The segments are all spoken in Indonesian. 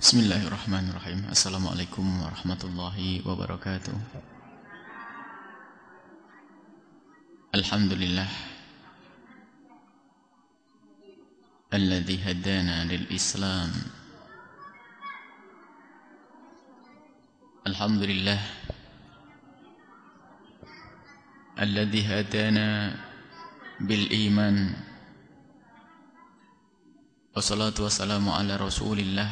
بسم الله الرحمن الرحيم السلام عليكم ورحمة الله وبركاته الحمد لله الذي هدانا للإسلام الحمد لله الذي هدانا بالإيمان والصلاة والسلام على رسول الله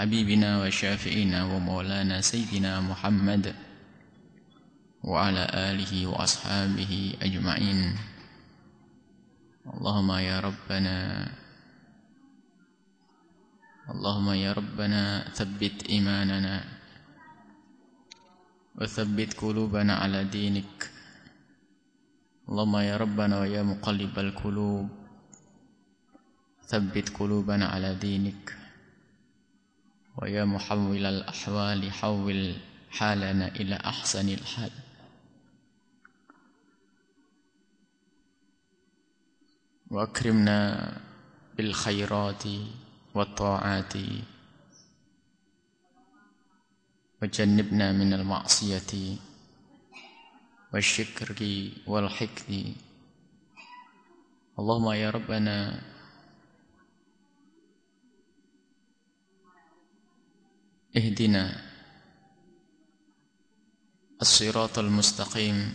حبيبنا وشافعنا ومولانا سيدنا محمد وعلى آله وأصحابه أجمعين. اللهم يا ربنا اللهم يا ربنا ثبت إيماننا وثبت قلوبنا على دينك. اللهم يا ربنا ويا مقلب القلوب ثبت قلوبنا على دينك. ويا محول الأحوال حول حالنا إلى أحسن الحال. وأكرمنا بالخيرات والطاعات وجنبنا من المعصية والشكر والحقد. اللهم يا ربنا اهدنا الصراط المستقيم.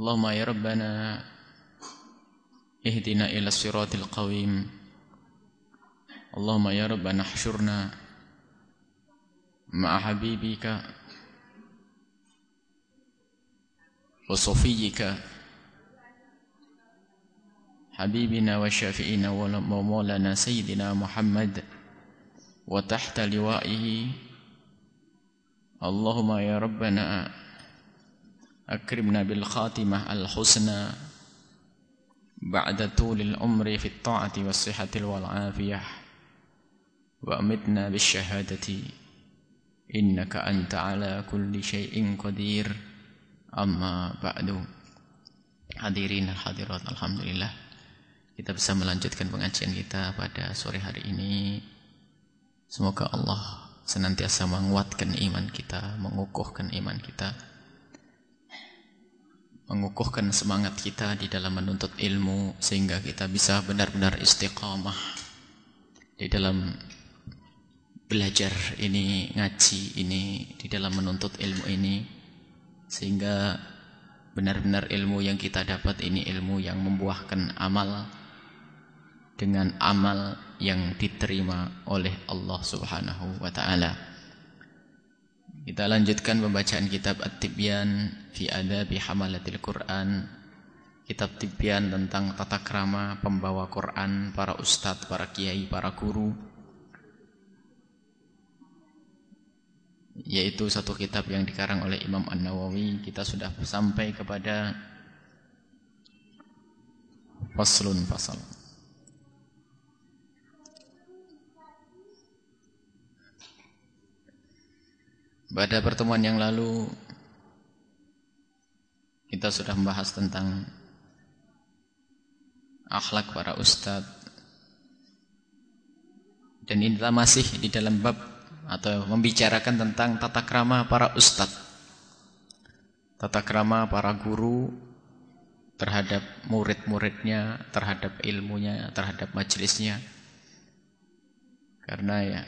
اللهم يا ربنا اهدنا إلى الصراط القويم. اللهم يا ربنا احشرنا مع حبيبك وصفيك. حبيبنا وشافئنا ومولانا سيدنا محمد. وتحت لوائه اللهم يا ربنا أكرمنا بالخاتمة الحسنى بعد طول العمر في الطاعة والصحة والعافية وأمتنا بالشهادة إنك أنت على كل شيء قدير أما بعد hadirin hadirat alhamdulillah kita bisa melanjutkan pengajian kita pada sore hari ini Semoga Allah senantiasa menguatkan iman kita, mengukuhkan iman kita, mengukuhkan semangat kita di dalam menuntut ilmu sehingga kita bisa benar-benar istiqamah di dalam belajar ini, ngaji ini, di dalam menuntut ilmu ini sehingga benar-benar ilmu yang kita dapat ini ilmu yang membuahkan amal dengan amal yang diterima oleh Allah Subhanahu wa taala. Kita lanjutkan pembacaan kitab At-Tibyan fi Adabi Hamalatil Quran. Kitab Tibyan tentang tata krama pembawa Quran, para ustadz, para kiai, para guru. Yaitu satu kitab yang dikarang oleh Imam An-Nawawi. Kita sudah sampai kepada faslun fasal. Pada pertemuan yang lalu kita sudah membahas tentang akhlak para ustadz dan kita masih di dalam bab atau membicarakan tentang tata krama para ustadz tata krama para guru terhadap murid-muridnya terhadap ilmunya terhadap majelisnya karena ya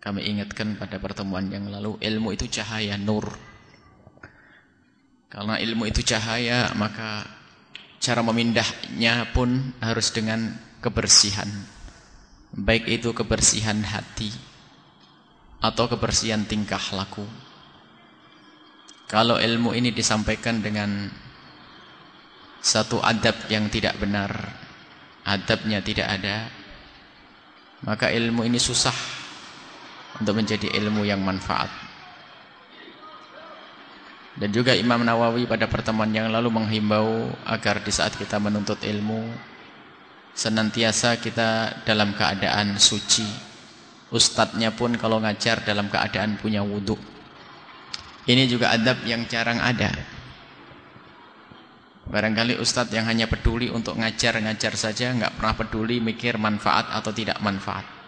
kami ingatkan pada pertemuan yang lalu, ilmu itu cahaya nur. Karena ilmu itu cahaya, maka cara memindahnya pun harus dengan kebersihan. Baik itu kebersihan hati atau kebersihan tingkah laku. Kalau ilmu ini disampaikan dengan satu adab yang tidak benar, adabnya tidak ada, maka ilmu ini susah untuk menjadi ilmu yang manfaat. Dan juga Imam Nawawi pada pertemuan yang lalu menghimbau agar di saat kita menuntut ilmu senantiasa kita dalam keadaan suci. Ustadznya pun kalau ngajar dalam keadaan punya wudhu. Ini juga adab yang jarang ada. Barangkali ustadz yang hanya peduli untuk ngajar-ngajar saja, nggak pernah peduli mikir manfaat atau tidak manfaat.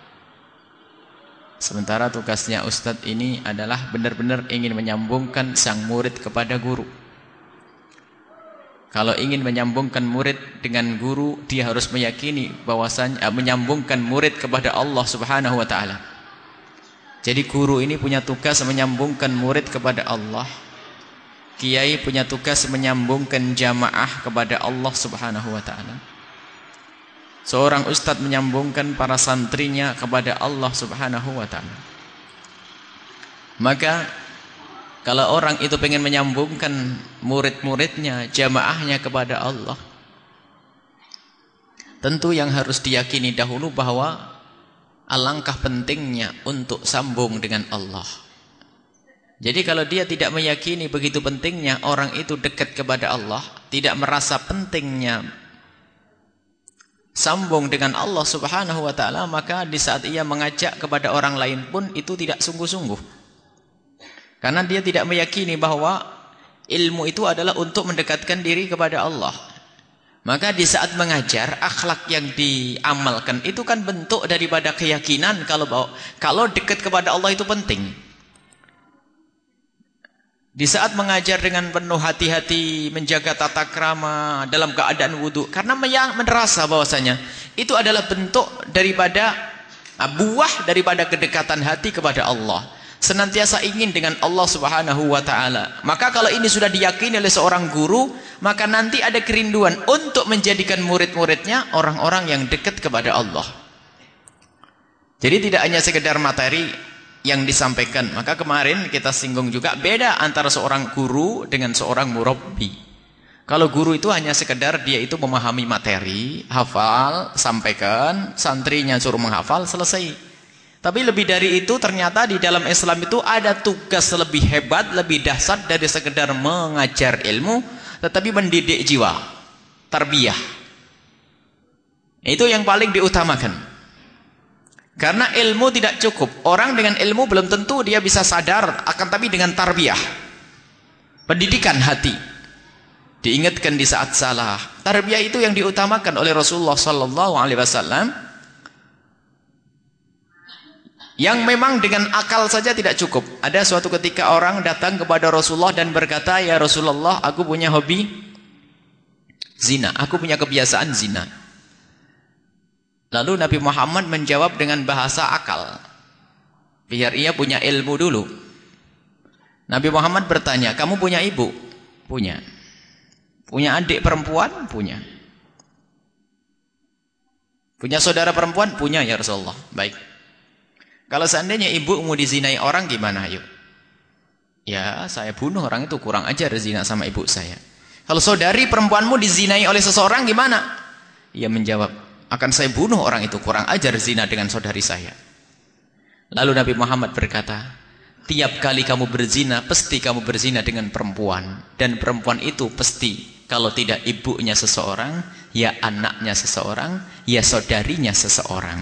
Sementara tugasnya ustadz ini adalah benar-benar ingin menyambungkan sang murid kepada guru. Kalau ingin menyambungkan murid dengan guru, dia harus meyakini bahwasanya eh, menyambungkan murid kepada Allah Subhanahu wa taala. Jadi guru ini punya tugas menyambungkan murid kepada Allah Kiai punya tugas menyambungkan jamaah kepada Allah Subhanahu wa taala. Seorang ustadz menyambungkan para santrinya kepada Allah Subhanahu wa taala. Maka kalau orang itu ingin menyambungkan murid-muridnya, jamaahnya kepada Allah, tentu yang harus diyakini dahulu bahwa alangkah pentingnya untuk sambung dengan Allah. Jadi kalau dia tidak meyakini begitu pentingnya orang itu dekat kepada Allah, tidak merasa pentingnya sambung dengan Allah Subhanahu wa taala, maka di saat ia mengajak kepada orang lain pun itu tidak sungguh-sungguh. Karena dia tidak meyakini bahwa ilmu itu adalah untuk mendekatkan diri kepada Allah. Maka di saat mengajar akhlak yang diamalkan itu kan bentuk daripada keyakinan kalau kalau dekat kepada Allah itu penting. Di saat mengajar dengan penuh hati-hati menjaga tata krama dalam keadaan wudhu. Karena merasa bahwasanya itu adalah bentuk daripada ah, buah daripada kedekatan hati kepada Allah. Senantiasa ingin dengan Allah subhanahu wa ta'ala. Maka kalau ini sudah diyakini oleh seorang guru. Maka nanti ada kerinduan untuk menjadikan murid-muridnya orang-orang yang dekat kepada Allah. Jadi tidak hanya sekedar materi yang disampaikan. Maka kemarin kita singgung juga beda antara seorang guru dengan seorang murabbi. Kalau guru itu hanya sekedar dia itu memahami materi, hafal, sampaikan, santrinya suruh menghafal, selesai. Tapi lebih dari itu ternyata di dalam Islam itu ada tugas lebih hebat, lebih dahsyat dari sekedar mengajar ilmu, tetapi mendidik jiwa, tarbiyah. Itu yang paling diutamakan. Karena ilmu tidak cukup. Orang dengan ilmu belum tentu dia bisa sadar, akan tapi dengan tarbiyah. Pendidikan hati. Diingatkan di saat salah. Tarbiyah itu yang diutamakan oleh Rasulullah sallallahu alaihi wasallam. Yang memang dengan akal saja tidak cukup. Ada suatu ketika orang datang kepada Rasulullah dan berkata, "Ya Rasulullah, aku punya hobi zina. Aku punya kebiasaan zina." Lalu Nabi Muhammad menjawab dengan bahasa akal. Biar ia punya ilmu dulu. Nabi Muhammad bertanya, kamu punya ibu? Punya. Punya adik perempuan? Punya. Punya saudara perempuan? Punya ya Rasulullah. Baik. Kalau seandainya ibu mau dizinai orang gimana? Yuk. Ya, saya bunuh orang itu kurang ajar zina sama ibu saya. Kalau saudari perempuanmu dizinai oleh seseorang gimana? Ia menjawab, akan saya bunuh orang itu kurang ajar zina dengan saudari saya. Lalu Nabi Muhammad berkata tiap kali kamu berzina pasti kamu berzina dengan perempuan. Dan perempuan itu pasti kalau tidak ibunya seseorang ya anaknya seseorang ya saudarinya seseorang.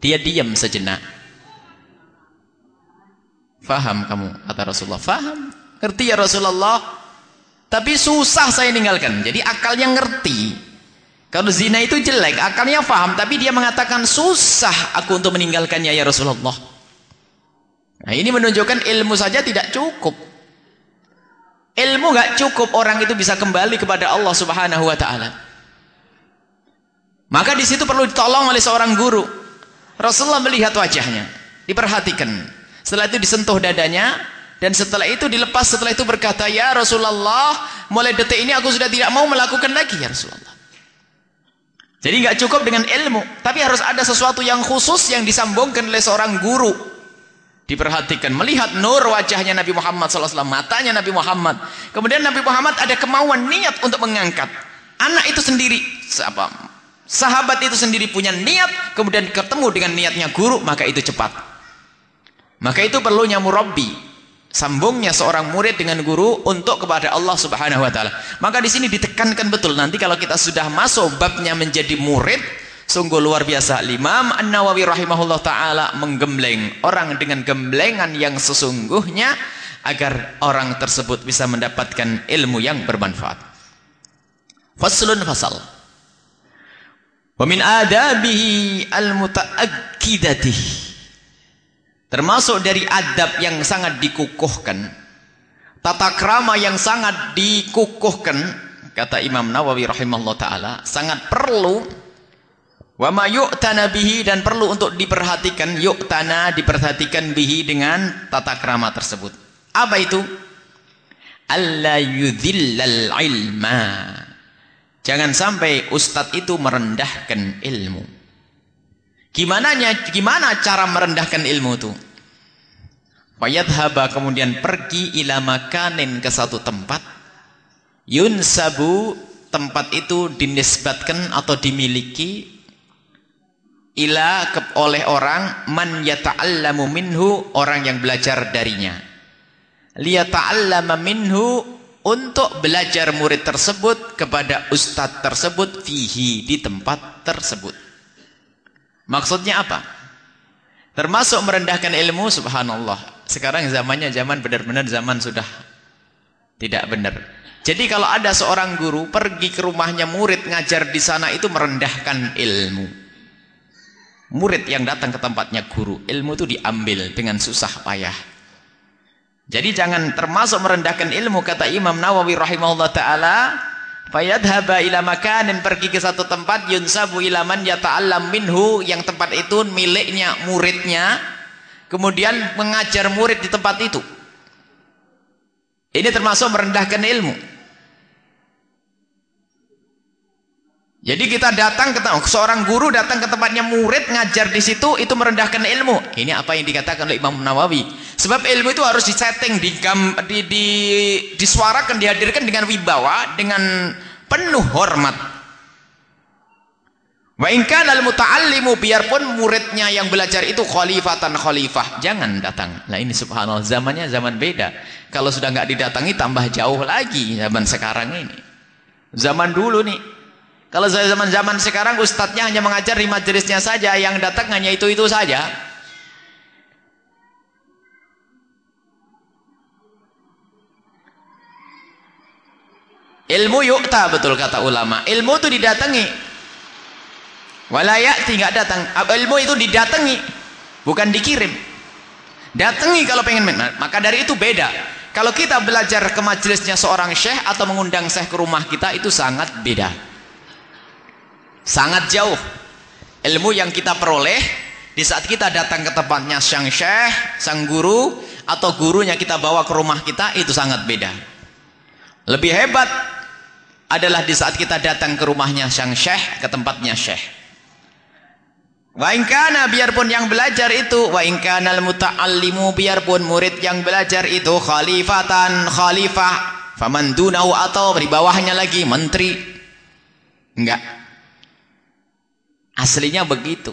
Dia diam sejenak. Faham kamu kata Rasulullah. Faham. Ngerti ya Rasulullah? Tapi susah saya ninggalkan. Jadi akalnya ngerti kalau zina itu jelek, akalnya faham, tapi dia mengatakan susah aku untuk meninggalkannya ya Rasulullah. Nah ini menunjukkan ilmu saja tidak cukup. Ilmu gak cukup orang itu bisa kembali kepada Allah Subhanahu Wa Taala. Maka di situ perlu ditolong oleh seorang guru. Rasulullah melihat wajahnya, diperhatikan. Setelah itu disentuh dadanya, dan setelah itu dilepas. Setelah itu berkata, ya Rasulullah, mulai detik ini aku sudah tidak mau melakukan lagi ya Rasulullah. Jadi nggak cukup dengan ilmu, tapi harus ada sesuatu yang khusus yang disambungkan oleh seorang guru. Diperhatikan, melihat nur wajahnya Nabi Muhammad SAW, matanya Nabi Muhammad. Kemudian Nabi Muhammad ada kemauan niat untuk mengangkat. Anak itu sendiri, apa? Sahabat itu sendiri punya niat, kemudian ketemu dengan niatnya guru, maka itu cepat. Maka itu perlunya murabbi, sambungnya seorang murid dengan guru untuk kepada Allah Subhanahu wa taala. Maka di sini ditekankan betul nanti kalau kita sudah masuk babnya menjadi murid sungguh luar biasa. Imam An-Nawawi rahimahullah taala menggembleng orang dengan gemblengan yang sesungguhnya agar orang tersebut bisa mendapatkan ilmu yang bermanfaat. Faslun fasal. Wa min adabihi al-muta'akkidati. Termasuk dari adab yang sangat dikukuhkan. Tata krama yang sangat dikukuhkan. Kata Imam Nawawi rahimahullah ta'ala. Sangat perlu. Wa ma yu'tana bihi dan perlu untuk diperhatikan. Yu'tana diperhatikan bihi dengan tata krama tersebut. Apa itu? alla yudhillal ilma. Jangan sampai ustadz itu merendahkan ilmu. Gimana gimana cara merendahkan ilmu itu? haba kemudian pergi ila makanin ke satu tempat. Yunsabu tempat itu dinisbatkan atau dimiliki ila oleh orang man yata'allamu minhu orang yang belajar darinya liyata'allama minhu untuk belajar murid tersebut kepada ustadz tersebut fihi di tempat tersebut. Maksudnya apa? Termasuk merendahkan ilmu subhanallah. Sekarang zamannya zaman benar-benar zaman sudah tidak benar. Jadi kalau ada seorang guru pergi ke rumahnya murid ngajar di sana itu merendahkan ilmu. Murid yang datang ke tempatnya guru, ilmu itu diambil dengan susah payah. Jadi jangan termasuk merendahkan ilmu kata Imam Nawawi rahimahullah taala fayadhaba ila makanin pergi ke satu tempat yunsabu ila man yata'allam minhu yang tempat itu miliknya muridnya kemudian mengajar murid di tempat itu. Ini termasuk merendahkan ilmu. Jadi kita datang ke seorang guru datang ke tempatnya murid ngajar di situ itu merendahkan ilmu. Ini apa yang dikatakan oleh Imam Nawawi. Sebab ilmu itu harus disetting, digam, di, di, disuarakan, dihadirkan dengan wibawa, dengan penuh hormat. Wa in kana al-muta'allimu biarpun muridnya yang belajar itu khalifatan khalifah, jangan datang. Nah ini subhanallah zamannya zaman beda. Kalau sudah enggak didatangi tambah jauh lagi zaman sekarang ini. Zaman dulu nih kalau zaman-zaman sekarang ustadznya hanya mengajar di majelisnya saja, yang datang hanya itu-itu saja. Ilmu yukta betul kata ulama. Ilmu itu didatangi. Walayati nggak datang. Ilmu itu didatangi, bukan dikirim. Datangi kalau pengen Maka dari itu beda. Kalau kita belajar ke majelisnya seorang syekh atau mengundang syekh ke rumah kita itu sangat beda. Sangat jauh. Ilmu yang kita peroleh di saat kita datang ke tempatnya sang syekh, sang guru atau gurunya kita bawa ke rumah kita itu sangat beda. Lebih hebat adalah di saat kita datang ke rumahnya sang syekh, ke tempatnya syekh. Wa inkana biarpun yang belajar itu wa inkana muta'allimu biarpun murid yang belajar itu khalifatan khalifah faman dunahu atau di bawahnya lagi menteri enggak Aslinya begitu.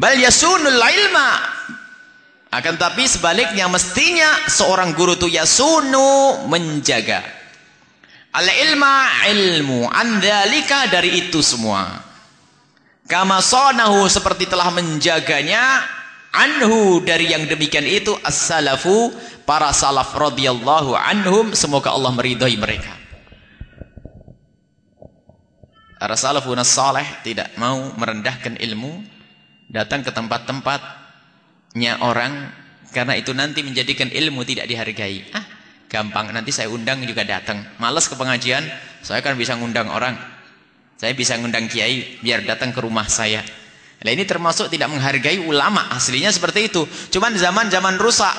Bal yasunul ilma. Akan tapi sebaliknya mestinya seorang guru itu yasunu menjaga. Al ilma ilmu andalika dari itu semua. Kama sonahu seperti telah menjaganya anhu dari yang demikian itu as-salafu para salaf radhiyallahu anhum semoga Allah meridhai mereka. Para salafun tidak mau merendahkan ilmu, datang ke tempat-tempatnya orang karena itu nanti menjadikan ilmu tidak dihargai. Ah, gampang nanti saya undang juga datang. Malas ke pengajian, saya kan bisa ngundang orang. Saya bisa ngundang kiai biar datang ke rumah saya. Nah, ini termasuk tidak menghargai ulama. Aslinya seperti itu. Cuman zaman-zaman rusak.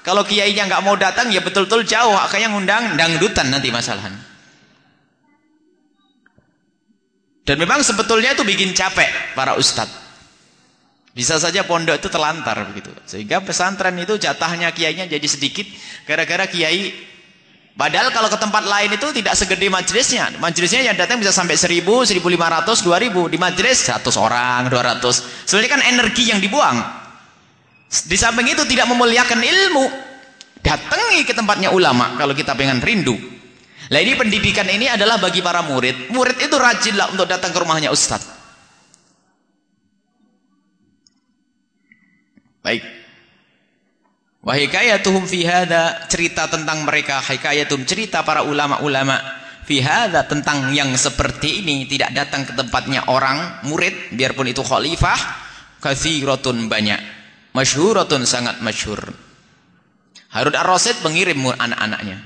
Kalau kiainya nggak mau datang ya betul-betul jauh. Akhirnya ngundang dangdutan nanti masalahan. Dan memang sebetulnya itu bikin capek para ustadz. Bisa saja pondok itu telantar begitu. Sehingga pesantren itu jatahnya kiainya jadi sedikit gara-gara kiai padahal kalau ke tempat lain itu tidak segede majelisnya. Majelisnya yang datang bisa sampai 1000, 1500, 2000. Di majelis 100 orang, 200. Sebenarnya kan energi yang dibuang. Di samping itu tidak memuliakan ilmu. Datangi ke tempatnya ulama kalau kita pengen rindu. Nah ini pendidikan ini adalah bagi para murid. Murid itu rajinlah untuk datang ke rumahnya Ustaz. Baik. Wahikayatuhum fi hadha cerita tentang mereka. Hikayatum cerita para ulama-ulama Fihada tentang yang seperti ini. Tidak datang ke tempatnya orang murid biarpun itu khalifah kathiratun banyak. Masyhuratun sangat masyhur. Harun Ar-Rasyid mengirim anak-anaknya.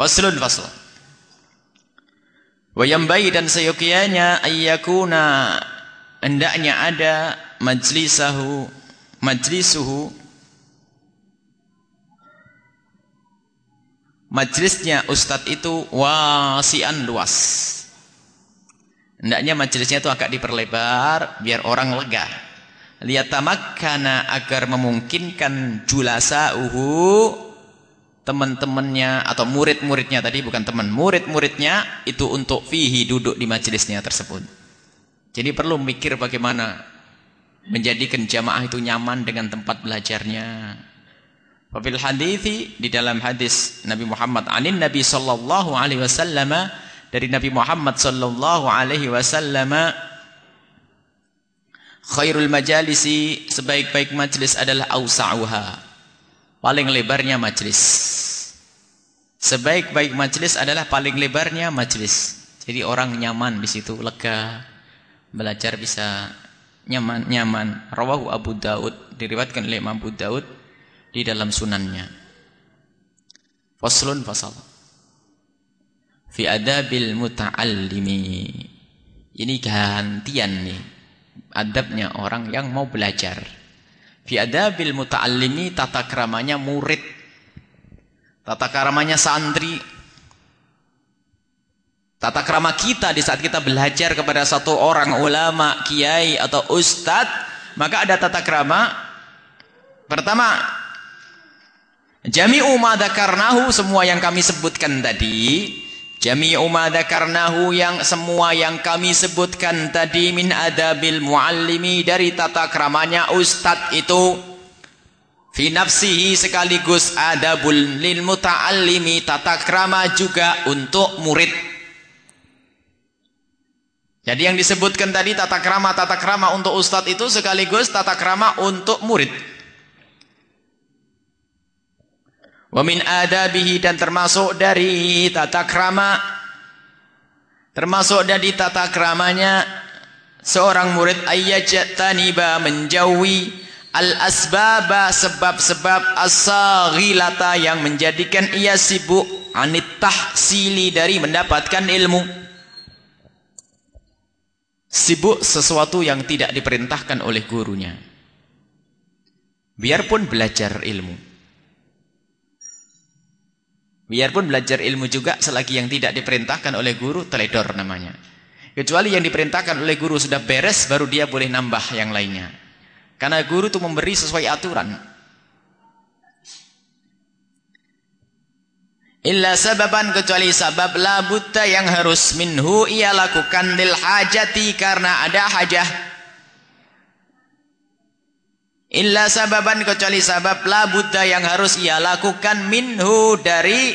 Faslun fasl. Wayambai dan seyokianya ayyakuna hendaknya ada majlisahu majlisuhu Majlisnya ustadz itu wasian luas. Hendaknya majlisnya itu agak diperlebar biar orang lega. Lihat tamakkana agar memungkinkan uhu teman-temannya atau murid-muridnya tadi bukan teman, murid-muridnya itu untuk fihi duduk di majlisnya tersebut. Jadi perlu mikir bagaimana menjadikan jamaah itu nyaman dengan tempat belajarnya. Wafil hadithi di dalam hadis Nabi Muhammad anin Nabi sallallahu alaihi wasallam dari Nabi Muhammad sallallahu alaihi wasallam khairul majalisi sebaik-baik majlis adalah ausa'uha. Paling lebarnya majlis. Sebaik-baik majlis adalah paling lebarnya majlis. Jadi orang nyaman di situ lega belajar bisa nyaman nyaman rawahu Abu Daud diriwayatkan oleh Imam Abu Daud di dalam sunannya. Faslun fasal. Fi adabil muta'allimi. Ini gantian nih. Adabnya orang yang mau belajar. Fi adabil muta'allimi tata keramanya murid. Tata keramanya santri. Tata kerama kita di saat kita belajar kepada satu orang ulama, kiai atau ustadz, maka ada tata kerama. Pertama, Jami'u ma dzakarnahu semua yang kami sebutkan tadi. Jami'u ma dzakarnahu yang semua yang kami sebutkan tadi min adabil muallimi dari tata keramanya ustaz itu. Fi nafsihi sekaligus adabul lil muta'allimi tata krama juga untuk murid jadi yang disebutkan tadi tata krama tata krama untuk ustaz itu sekaligus tata krama untuk murid. Wa min adabihi dan termasuk dari tata krama termasuk dari tata kramanya seorang murid ayyajtaniba menjauhi al-asbaba sebab-sebab as-saghilata yang menjadikan ia sibuk anit tahsili dari mendapatkan ilmu sibuk sesuatu yang tidak diperintahkan oleh gurunya biarpun belajar ilmu Biarpun belajar ilmu juga selagi yang tidak diperintahkan oleh guru teledor namanya. Kecuali yang diperintahkan oleh guru sudah beres baru dia boleh nambah yang lainnya. Karena guru itu memberi sesuai aturan. Illa sababan kecuali sabab la buta yang harus minhu ia lakukan lil hajati karena ada hajah. Illa sababan kecuali sabab la buddha yang harus ia lakukan minhu dari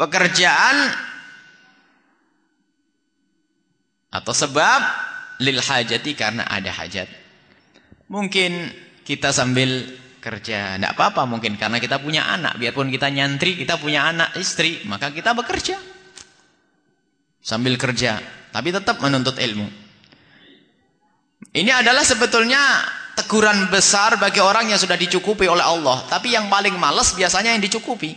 pekerjaan atau sebab lil hajati karena ada hajat. Mungkin kita sambil kerja, tidak apa-apa mungkin karena kita punya anak, biarpun kita nyantri, kita punya anak istri, maka kita bekerja sambil kerja, tapi tetap menuntut ilmu. Ini adalah sebetulnya teguran besar bagi orang yang sudah dicukupi oleh Allah. Tapi yang paling males biasanya yang dicukupi.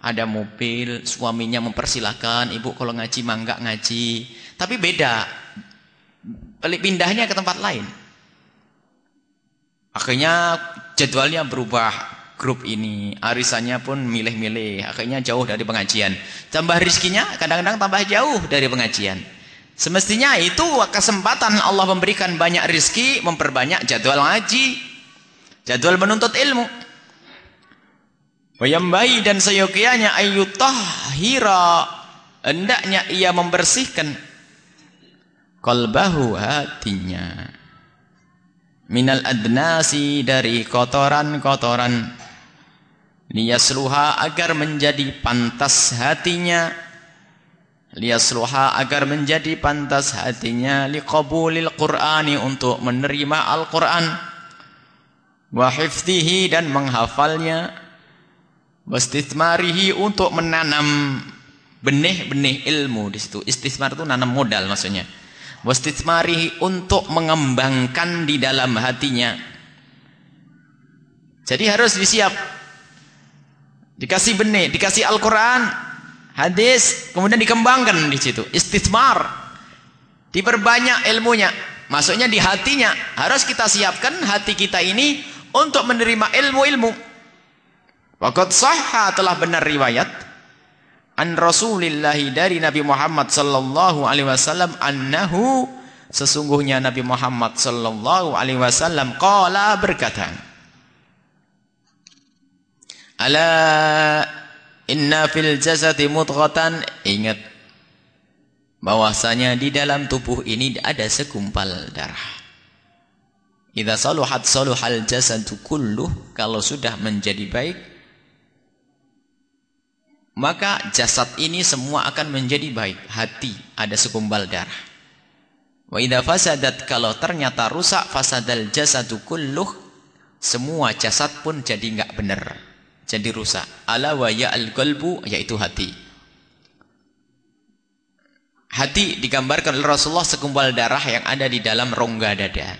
Ada mobil, suaminya mempersilahkan, ibu kalau ngaji mangga ngaji. Tapi beda. Pindahnya ke tempat lain. Akhirnya jadwalnya berubah. Grup ini, arisannya pun milih-milih. Akhirnya jauh dari pengajian. Tambah rizkinya kadang-kadang tambah jauh dari pengajian. Semestinya itu kesempatan Allah memberikan banyak rizki, memperbanyak jadwal ngaji, jadwal menuntut ilmu. Wayambai dan seyogianya ayyutahhira hendaknya ia membersihkan kolbahu hatinya minal adnasi dari kotoran-kotoran. Liyasluha agar menjadi pantas hatinya. Liyasluha agar menjadi pantas hatinya. Liqabulil qur'ani untuk menerima Al-Qur'an. Wa hifdhihi dan menghafalnya. Wastithmarihi untuk menanam benih-benih ilmu di situ. Istithmar itu nanam modal maksudnya. Wastithmarihi untuk mengembangkan di dalam hatinya. Jadi harus disiap. Dikasih benih, dikasih Al-Quran, hadis, kemudian dikembangkan di situ. Istithmar. Diperbanyak ilmunya. Maksudnya di hatinya. Harus kita siapkan hati kita ini untuk menerima ilmu-ilmu. Waqad sahha telah benar riwayat an Rasulillahi dari Nabi Muhammad sallallahu alaihi wasallam annahu sesungguhnya Nabi Muhammad sallallahu alaihi wasallam qala berkata Ala inna fil jasadi mudghatan. Ingat bahwasanya di dalam tubuh ini ada segumpal darah. Idza saluhat saluhal jasadu kulluh kalau sudah menjadi baik maka jasad ini semua akan menjadi baik. Hati ada segumpal darah. Wa idza fasadat kalau ternyata rusak fasadal jasadu kulluh semua jasad pun jadi enggak benar. Jadi rusak. Ala wa ya al-qalbu yaitu hati. Hati digambarkan oleh Rasulullah segumpal darah yang ada di dalam rongga dada.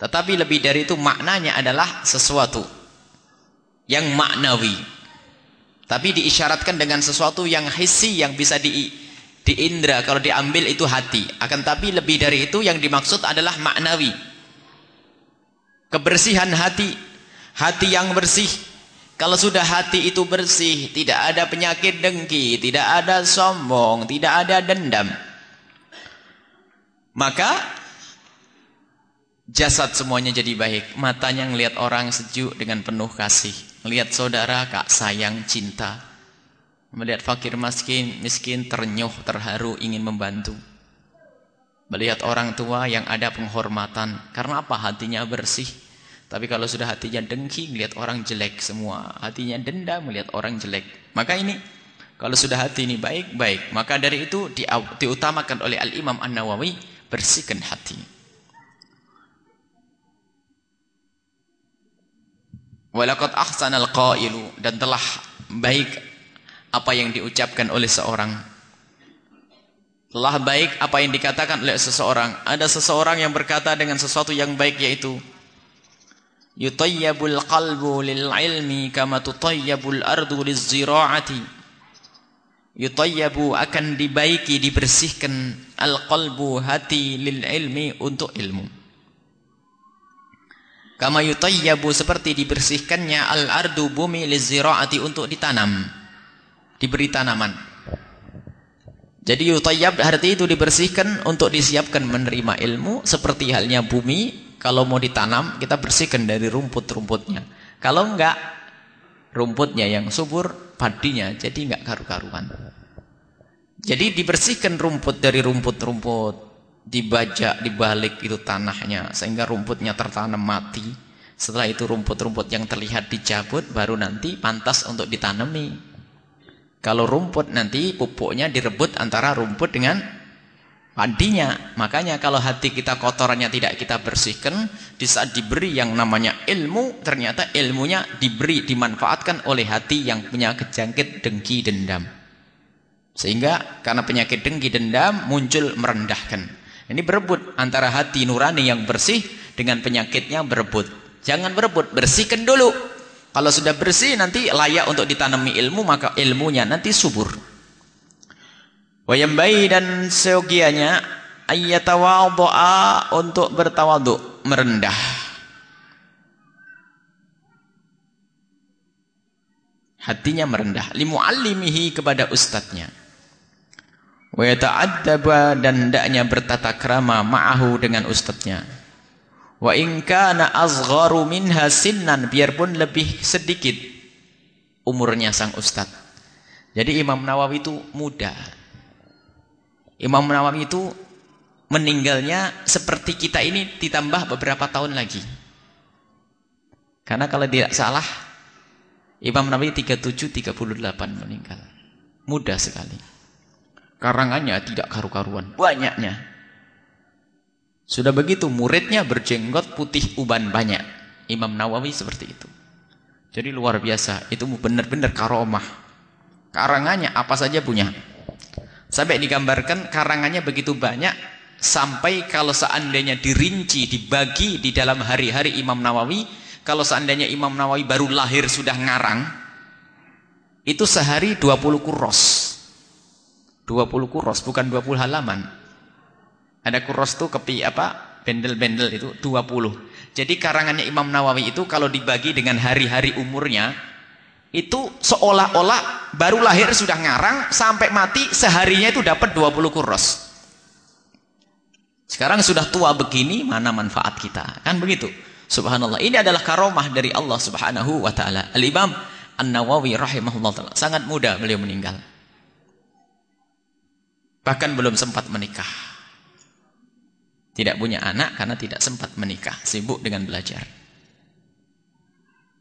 Tetapi lebih dari itu maknanya adalah sesuatu yang maknawi. Tapi diisyaratkan dengan sesuatu yang hissi yang bisa di diindra kalau diambil itu hati. Akan tapi lebih dari itu yang dimaksud adalah maknawi. Kebersihan hati, hati yang bersih. Kalau sudah hati itu bersih, tidak ada penyakit dengki, tidak ada sombong, tidak ada dendam. Maka jasad semuanya jadi baik. Matanya ngelihat orang sejuk dengan penuh kasih. Melihat saudara kak sayang cinta. Melihat fakir miskin, miskin ternyuh, terharu, ingin membantu. Melihat orang tua yang ada penghormatan. Karena apa? Hatinya bersih. Tapi kalau sudah hatinya dengki, melihat orang jelek semua. Hatinya dendam, melihat orang jelek. Maka ini, kalau sudah hati ini baik, baik. Maka dari itu diutamakan oleh Al-Imam An-Nawawi, bersihkan hati. Walaqad ahsanal qailu dan telah baik apa yang diucapkan oleh seorang. Telah baik apa yang dikatakan oleh seseorang. Ada seseorang yang berkata dengan sesuatu yang baik yaitu Yutayyabul qalbu lil ilmi kama tutayyabul ardu lizzira'ati. Yutayyabu akan dibaiki, dibersihkan al qalbu hati lil ilmi untuk ilmu. Kama yutayyabu seperti dibersihkannya al-ardu bumi lizira'ati untuk ditanam. Diberi tanaman. Jadi yutayyab arti itu dibersihkan untuk disiapkan menerima ilmu. Seperti halnya bumi. Kalau mau ditanam kita bersihkan dari rumput-rumputnya. Kalau enggak rumputnya yang subur padinya jadi enggak karu-karuan. Jadi dibersihkan rumput dari rumput-rumput dibajak, dibalik itu tanahnya sehingga rumputnya tertanam mati. Setelah itu rumput-rumput yang terlihat dicabut baru nanti pantas untuk ditanami. Kalau rumput nanti pupuknya direbut antara rumput dengan padinya. Makanya kalau hati kita kotorannya tidak kita bersihkan, di saat diberi yang namanya ilmu, ternyata ilmunya diberi, dimanfaatkan oleh hati yang punya kejangkit dengki dendam. Sehingga karena penyakit dengki dendam muncul merendahkan. Ini berebut antara hati nurani yang bersih dengan penyakitnya berebut. Jangan berebut, bersihkan dulu. Kalau sudah bersih nanti layak untuk ditanami ilmu maka ilmunya nanti subur. Wayambai dan seogianya ayyatawadhu'a untuk bertawadhu, merendah. Hatinya merendah limuallimihi kepada ustadznya wa yata'addaba dan hendaknya bertata krama ma'ahu dengan ustadznya. Wa in kana azgharu minha sinnan biarpun lebih sedikit umurnya sang ustad jadi Imam Nawawi itu muda. Imam Nawawi itu meninggalnya seperti kita ini ditambah beberapa tahun lagi. Karena kalau tidak salah Imam Nawawi 37 38 meninggal. Muda sekali Karangannya tidak karu-karuan. Banyaknya. Sudah begitu muridnya berjenggot putih uban banyak. Imam Nawawi seperti itu. Jadi luar biasa. Itu benar-benar karomah. Karangannya apa saja punya. Sampai digambarkan karangannya begitu banyak. Sampai kalau seandainya dirinci, dibagi di dalam hari-hari Imam Nawawi. Kalau seandainya Imam Nawawi baru lahir sudah ngarang. Itu sehari 20 kuros. 20 kuros, bukan 20 halaman. Ada kuros tuh kepi apa? Bendel-bendel itu 20. Jadi karangannya Imam Nawawi itu kalau dibagi dengan hari-hari umurnya itu seolah-olah baru lahir sudah ngarang sampai mati seharinya itu dapat 20 kuros. Sekarang sudah tua begini mana manfaat kita? Kan begitu. Subhanallah. Ini adalah karomah dari Allah Subhanahu wa taala. Al-Imam An-Nawawi rahimahullah taala sangat muda beliau meninggal. Bahkan belum sempat menikah. Tidak punya anak karena tidak sempat menikah. Sibuk dengan belajar.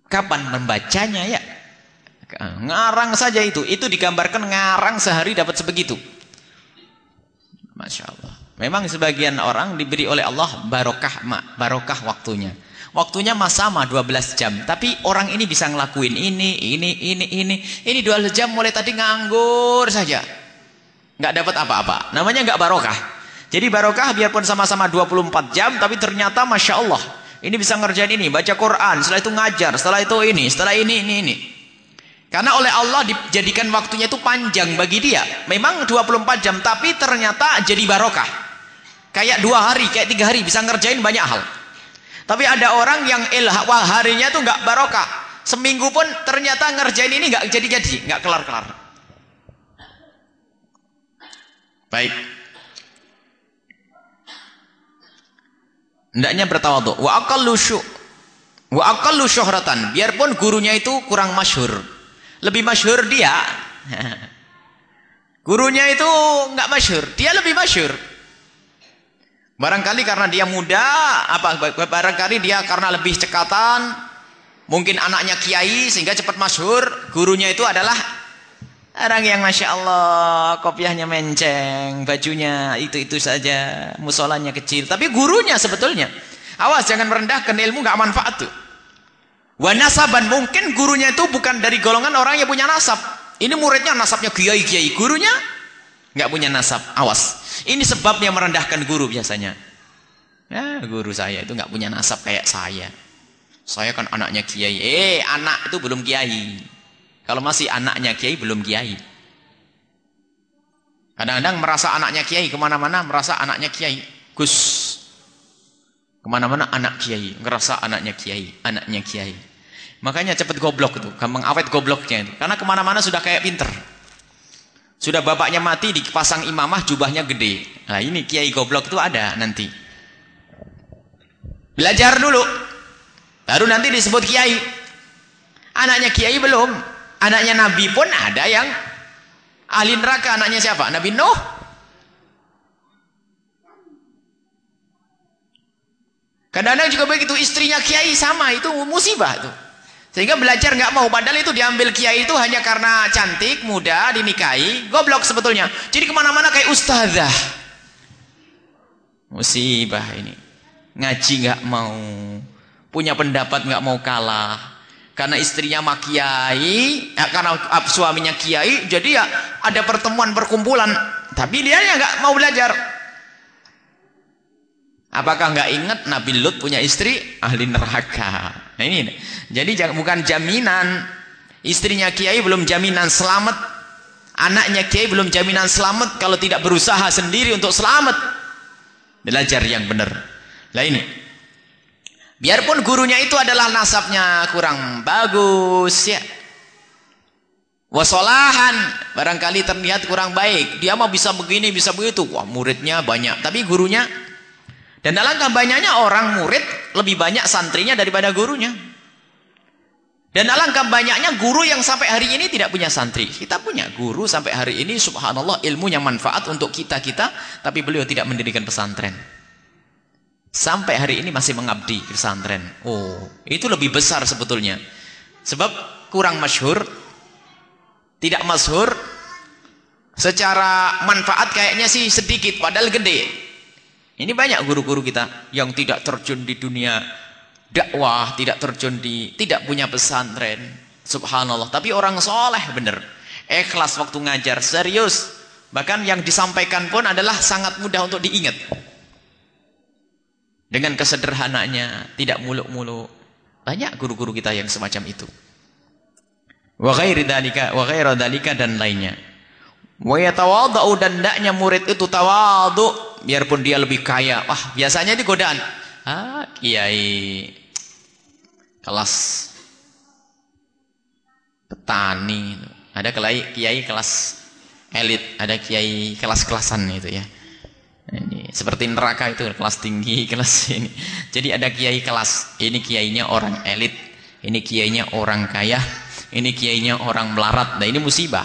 Kapan membacanya ya? Ngarang saja itu. Itu digambarkan ngarang sehari dapat sebegitu. Masya Allah. Memang sebagian orang diberi oleh Allah barokah barokah waktunya. Waktunya sama 12 jam. Tapi orang ini bisa ngelakuin ini, ini, ini, ini. Ini 12 jam mulai tadi nganggur saja. Nggak dapat apa-apa. Namanya nggak barokah. Jadi barokah biarpun sama-sama 24 jam tapi ternyata Masya Allah. Ini bisa ngerjain ini, baca Quran, setelah itu ngajar, setelah itu ini, setelah ini, ini, ini. Karena oleh Allah dijadikan waktunya itu panjang bagi dia. Memang 24 jam, tapi ternyata jadi barokah. Kayak dua hari, kayak tiga hari, bisa ngerjain banyak hal. Tapi ada orang yang ilhah, harinya itu nggak barokah. Seminggu pun ternyata ngerjain ini nggak jadi-jadi, nggak kelar-kelar. Baik. Hendaknya bertawadhu. Wa aqallu wa aqallu syuhratan. Biarpun gurunya itu kurang masyhur. Lebih masyhur dia. gurunya itu enggak masyhur, dia lebih masyhur. Barangkali karena dia muda, apa barangkali dia karena lebih cekatan, mungkin anaknya kiai sehingga cepat masyhur, gurunya itu adalah Orang yang Masya Allah kopiahnya menceng, bajunya itu-itu saja, musolanya kecil. Tapi gurunya sebetulnya. Awas jangan merendahkan ilmu gak manfaat tuh. Wanasaban mungkin gurunya itu bukan dari golongan orang yang punya nasab. Ini muridnya nasabnya kiai-kiai. Gurunya gak punya nasab. Awas. Ini sebabnya merendahkan guru biasanya. Ya, guru saya itu gak punya nasab kayak saya. Saya kan anaknya kiai. Eh, anak itu belum kiai. Kalau masih anaknya kiai belum kiai. Kadang-kadang merasa anaknya kiai ke mana-mana merasa anaknya kiai. Gus. Ke mana-mana anak kiai. Ngerasa anaknya kiai. Anaknya kiai. Makanya cepet goblok itu. Gampang awet gobloknya itu. Karena ke mana-mana sudah kayak pinter. Sudah bapaknya mati dipasang imamah jubahnya gede. Nah ini kiai goblok itu ada nanti. Belajar dulu. Baru nanti disebut kiai. Anaknya kiai belum. Anaknya Nabi pun ada yang ahli neraka. Anaknya siapa? Nabi Nuh. Kadang-kadang juga begitu istrinya kiai sama itu musibah tuh. Sehingga belajar nggak mau padahal itu diambil kiai itu hanya karena cantik, muda, dinikahi, goblok sebetulnya. Jadi ke mana-mana kayak ustazah. Musibah ini. Ngaji nggak mau, punya pendapat nggak mau kalah karena istrinya mah kiai, ya, karena suaminya kiai, jadi ya ada pertemuan perkumpulan, tapi dia ya nggak mau belajar. Apakah nggak ingat Nabi Lut punya istri ahli neraka? Nah ini, jadi bukan jaminan istrinya kiai belum jaminan selamat, anaknya kiai belum jaminan selamat kalau tidak berusaha sendiri untuk selamat. Belajar yang benar. Lah ini, Biarpun gurunya itu adalah nasabnya kurang bagus ya. Wasolahan barangkali terlihat kurang baik. Dia mau bisa begini, bisa begitu. Wah, muridnya banyak, tapi gurunya dan dalam banyaknya orang murid lebih banyak santrinya daripada gurunya. Dan alangkah banyaknya guru yang sampai hari ini tidak punya santri. Kita punya guru sampai hari ini subhanallah ilmunya manfaat untuk kita-kita, tapi beliau tidak mendirikan pesantren. Sampai hari ini masih mengabdi di pesantren. Oh, itu lebih besar sebetulnya. Sebab kurang masyhur, tidak masyhur, secara manfaat kayaknya sih sedikit, padahal gede. Ini banyak guru-guru kita yang tidak terjun di dunia dakwah, tidak terjun di tidak punya pesantren. Subhanallah, tapi orang soleh bener. Ikhlas waktu ngajar, serius. Bahkan yang disampaikan pun adalah sangat mudah untuk diingat. Dengan kesederhananya, tidak muluk-muluk. Banyak guru-guru kita yang semacam itu. Wa ghairi dalika, wa ghaira dalika dan lainnya. Wa yatawadhu dan hendaknya murid itu tawadhu biarpun dia lebih kaya. Wah, biasanya di godaan. Ah, kiai kelas petani. Ada kiai kiai kelas elit, ada kiai kelas-kelasan itu ya. Ini seperti neraka itu kelas tinggi, kelas ini. Jadi ada kiai kelas. Ini kiainya orang elit, ini kiainya orang kaya, ini kiainya orang melarat. Nah, ini musibah.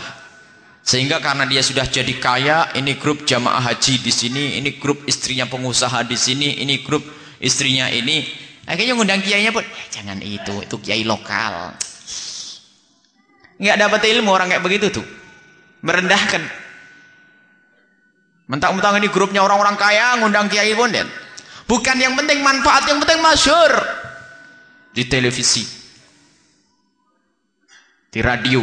Sehingga karena dia sudah jadi kaya, ini grup jamaah haji di sini, ini grup istrinya pengusaha di sini, ini grup istrinya ini. Akhirnya ngundang kiainya pun, eh, jangan itu, itu kiai lokal. Nggak dapat ilmu orang kayak begitu tuh. Merendahkan Mentang-mentang ini grupnya orang-orang kaya, ngundang kiai pun dan bukan yang penting manfaat, yang penting masyur di televisi, di radio.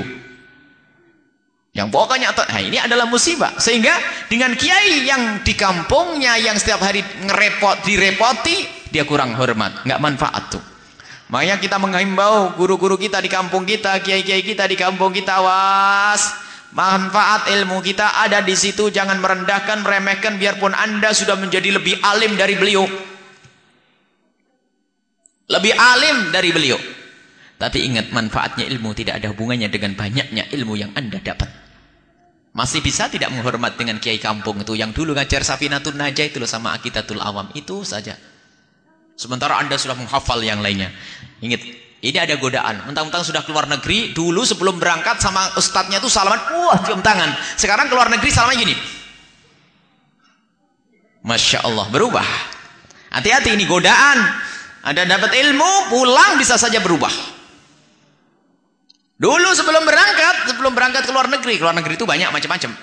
Yang pokoknya nah ini adalah musibah. Sehingga dengan kiai yang di kampungnya yang setiap hari ngerepot, direpoti, dia kurang hormat, nggak manfaat tuh. Makanya kita menghimbau guru-guru kita di kampung kita, kiai-kiai kita di kampung kita, was Manfaat ilmu kita ada di situ. Jangan merendahkan, meremehkan. Biarpun anda sudah menjadi lebih alim dari beliau. Lebih alim dari beliau. Tapi ingat manfaatnya ilmu tidak ada hubungannya dengan banyaknya ilmu yang anda dapat. Masih bisa tidak menghormat dengan kiai kampung itu. Yang dulu ngajar Safinatul Najah itu loh sama Akitatul Awam. Itu saja. Sementara anda sudah menghafal yang lainnya. Ingat, ini ada godaan. Mentang-mentang sudah keluar negeri, dulu sebelum berangkat sama ustadznya itu salaman, wah cium tangan. Sekarang keluar negeri salaman gini. Masya Allah, berubah. Hati-hati ini godaan. Ada dapat ilmu, pulang bisa saja berubah. Dulu sebelum berangkat, sebelum berangkat ke luar negeri, keluar negeri itu banyak macam-macam.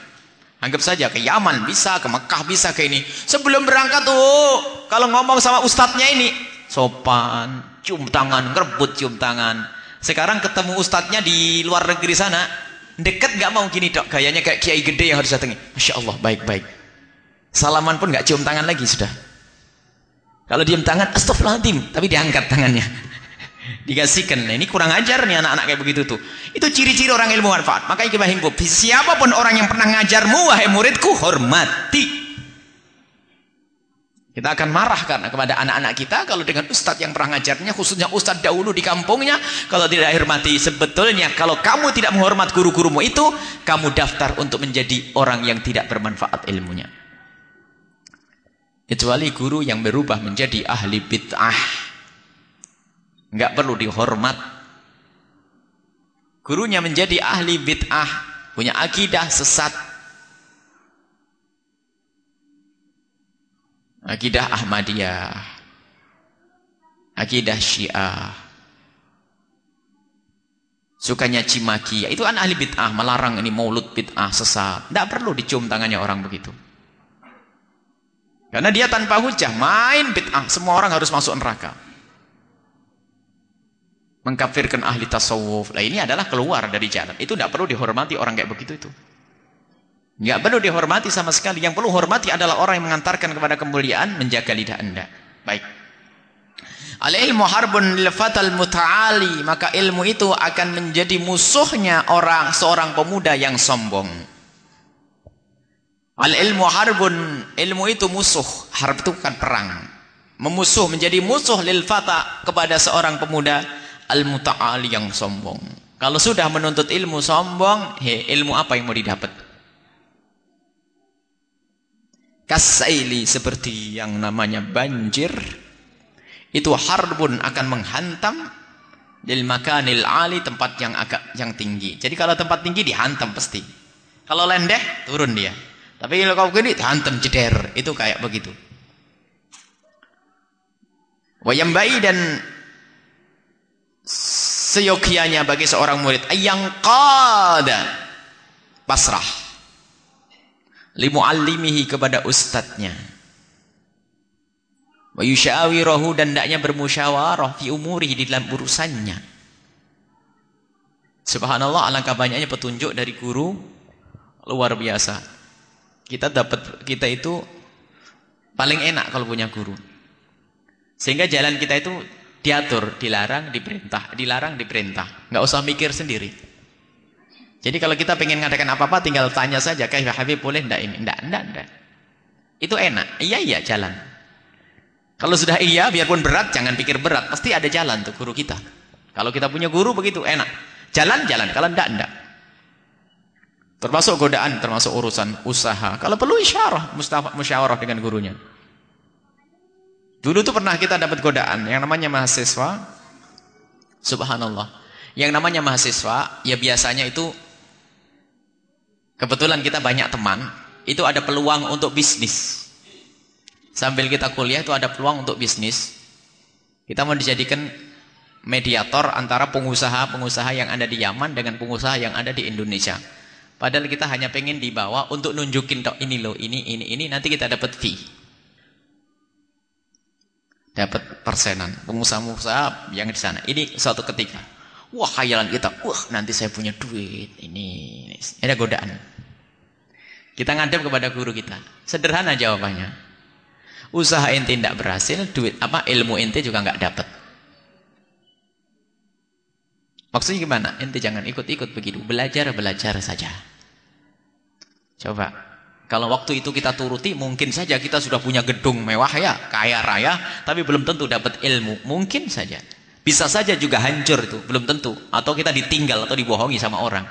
Anggap saja ke Yaman bisa, ke Mekah bisa, ke ini. Sebelum berangkat tuh, kalau ngomong sama ustadznya ini, sopan, cium tangan, ngerebut cium tangan. Sekarang ketemu ustadznya di luar negeri sana, deket gak mau gini dok, gayanya kayak kiai gede yang harus datangi. Masya Allah, baik-baik. Salaman pun gak cium tangan lagi sudah. Kalau diam tangan, astagfirullahaladzim, tapi diangkat tangannya. Dikasihkan. Nah, ini kurang ajar nih anak-anak kayak begitu tuh. Itu ciri-ciri orang ilmu manfaat. Makanya kita himbau, siapa pun orang yang pernah ngajarmu, wahai muridku, hormati. Kita akan marah karena kepada anak-anak kita kalau dengan ustadz yang pernah ngajarnya, khususnya ustadz dahulu di kampungnya, kalau tidak hormati sebetulnya kalau kamu tidak menghormat guru-gurumu itu, kamu daftar untuk menjadi orang yang tidak bermanfaat ilmunya. Kecuali guru yang berubah menjadi ahli bid'ah. Enggak perlu dihormat. Gurunya menjadi ahli bid'ah, punya akidah sesat, Akidah Ahmadiyah. Akidah Syiah. Sukanya cimaki. Itu kan ahli bid'ah. Melarang ini maulud bid'ah sesat. Tidak perlu dicium tangannya orang begitu. Karena dia tanpa hujah. Main bid'ah. Semua orang harus masuk neraka. Mengkafirkan ahli tasawuf. Nah ini adalah keluar dari jalan. Itu tidak perlu dihormati orang kayak begitu itu. Enggak perlu dihormati sama sekali. Yang perlu hormati adalah orang yang mengantarkan kepada kemuliaan menjaga lidah Anda. Baik. Al-ilmu harbun lil fatal muta'ali, maka ilmu itu akan menjadi musuhnya orang seorang pemuda yang sombong. Al-ilmu harbun, ilmu itu musuh. Harb itu kan perang. Memusuh menjadi musuh lil fata kepada seorang pemuda al-muta'ali yang sombong. Kalau sudah menuntut ilmu sombong, he, ilmu apa yang mau didapat? Kasaili seperti yang namanya banjir itu harbun akan menghantam lil makanil ali tempat yang agak yang tinggi. Jadi kalau tempat tinggi dihantam pasti. Kalau lendeh turun dia. Tapi kalau kau gini dihantam jeder. Itu kayak begitu. Wayambai dan seyogianya bagi seorang murid ayang qada pasrah limuallimihi kepada ustadznya Wa yusyawirahu dan hendaknya bermusyawarah fi umuri di dalam urusannya. Subhanallah alangkah banyaknya petunjuk dari guru luar biasa. Kita dapat kita itu paling enak kalau punya guru. Sehingga jalan kita itu diatur, dilarang, diperintah, dilarang, diperintah. Enggak usah mikir sendiri. Jadi kalau kita pengen ngadakan apa-apa tinggal tanya saja, kayak Habib boleh enggak ini? Enggak, enggak, enggak. Itu enak. Iya, iya, jalan. Kalau sudah iya, biarpun berat, jangan pikir berat. Pasti ada jalan tuh guru kita. Kalau kita punya guru begitu, enak. Jalan, jalan. Kalau enggak, enggak. Termasuk godaan, termasuk urusan usaha. Kalau perlu isyarah, musyawarah dengan gurunya. Dulu tuh pernah kita dapat godaan yang namanya mahasiswa. Subhanallah. Yang namanya mahasiswa, ya biasanya itu kebetulan kita banyak teman, itu ada peluang untuk bisnis. Sambil kita kuliah itu ada peluang untuk bisnis. Kita mau dijadikan mediator antara pengusaha-pengusaha yang ada di Yaman dengan pengusaha yang ada di Indonesia. Padahal kita hanya pengen dibawa untuk nunjukin tok ini loh, ini ini ini nanti kita dapat fee. Dapat persenan pengusaha-pengusaha yang di sana. Ini suatu ketika. Wah, khayalan kita. Wah, nanti saya punya duit. Ini, ini. ada godaan. Kita ngadep kepada guru kita. Sederhana jawabannya. Usaha ente tidak berhasil, duit apa ilmu ente juga nggak dapat. Maksudnya gimana? Ente jangan ikut-ikut begitu, belajar-belajar saja. Coba, kalau waktu itu kita turuti, mungkin saja kita sudah punya gedung mewah ya, kaya raya, tapi belum tentu dapat ilmu. Mungkin saja. Bisa saja juga hancur itu, belum tentu. Atau kita ditinggal atau dibohongi sama orang.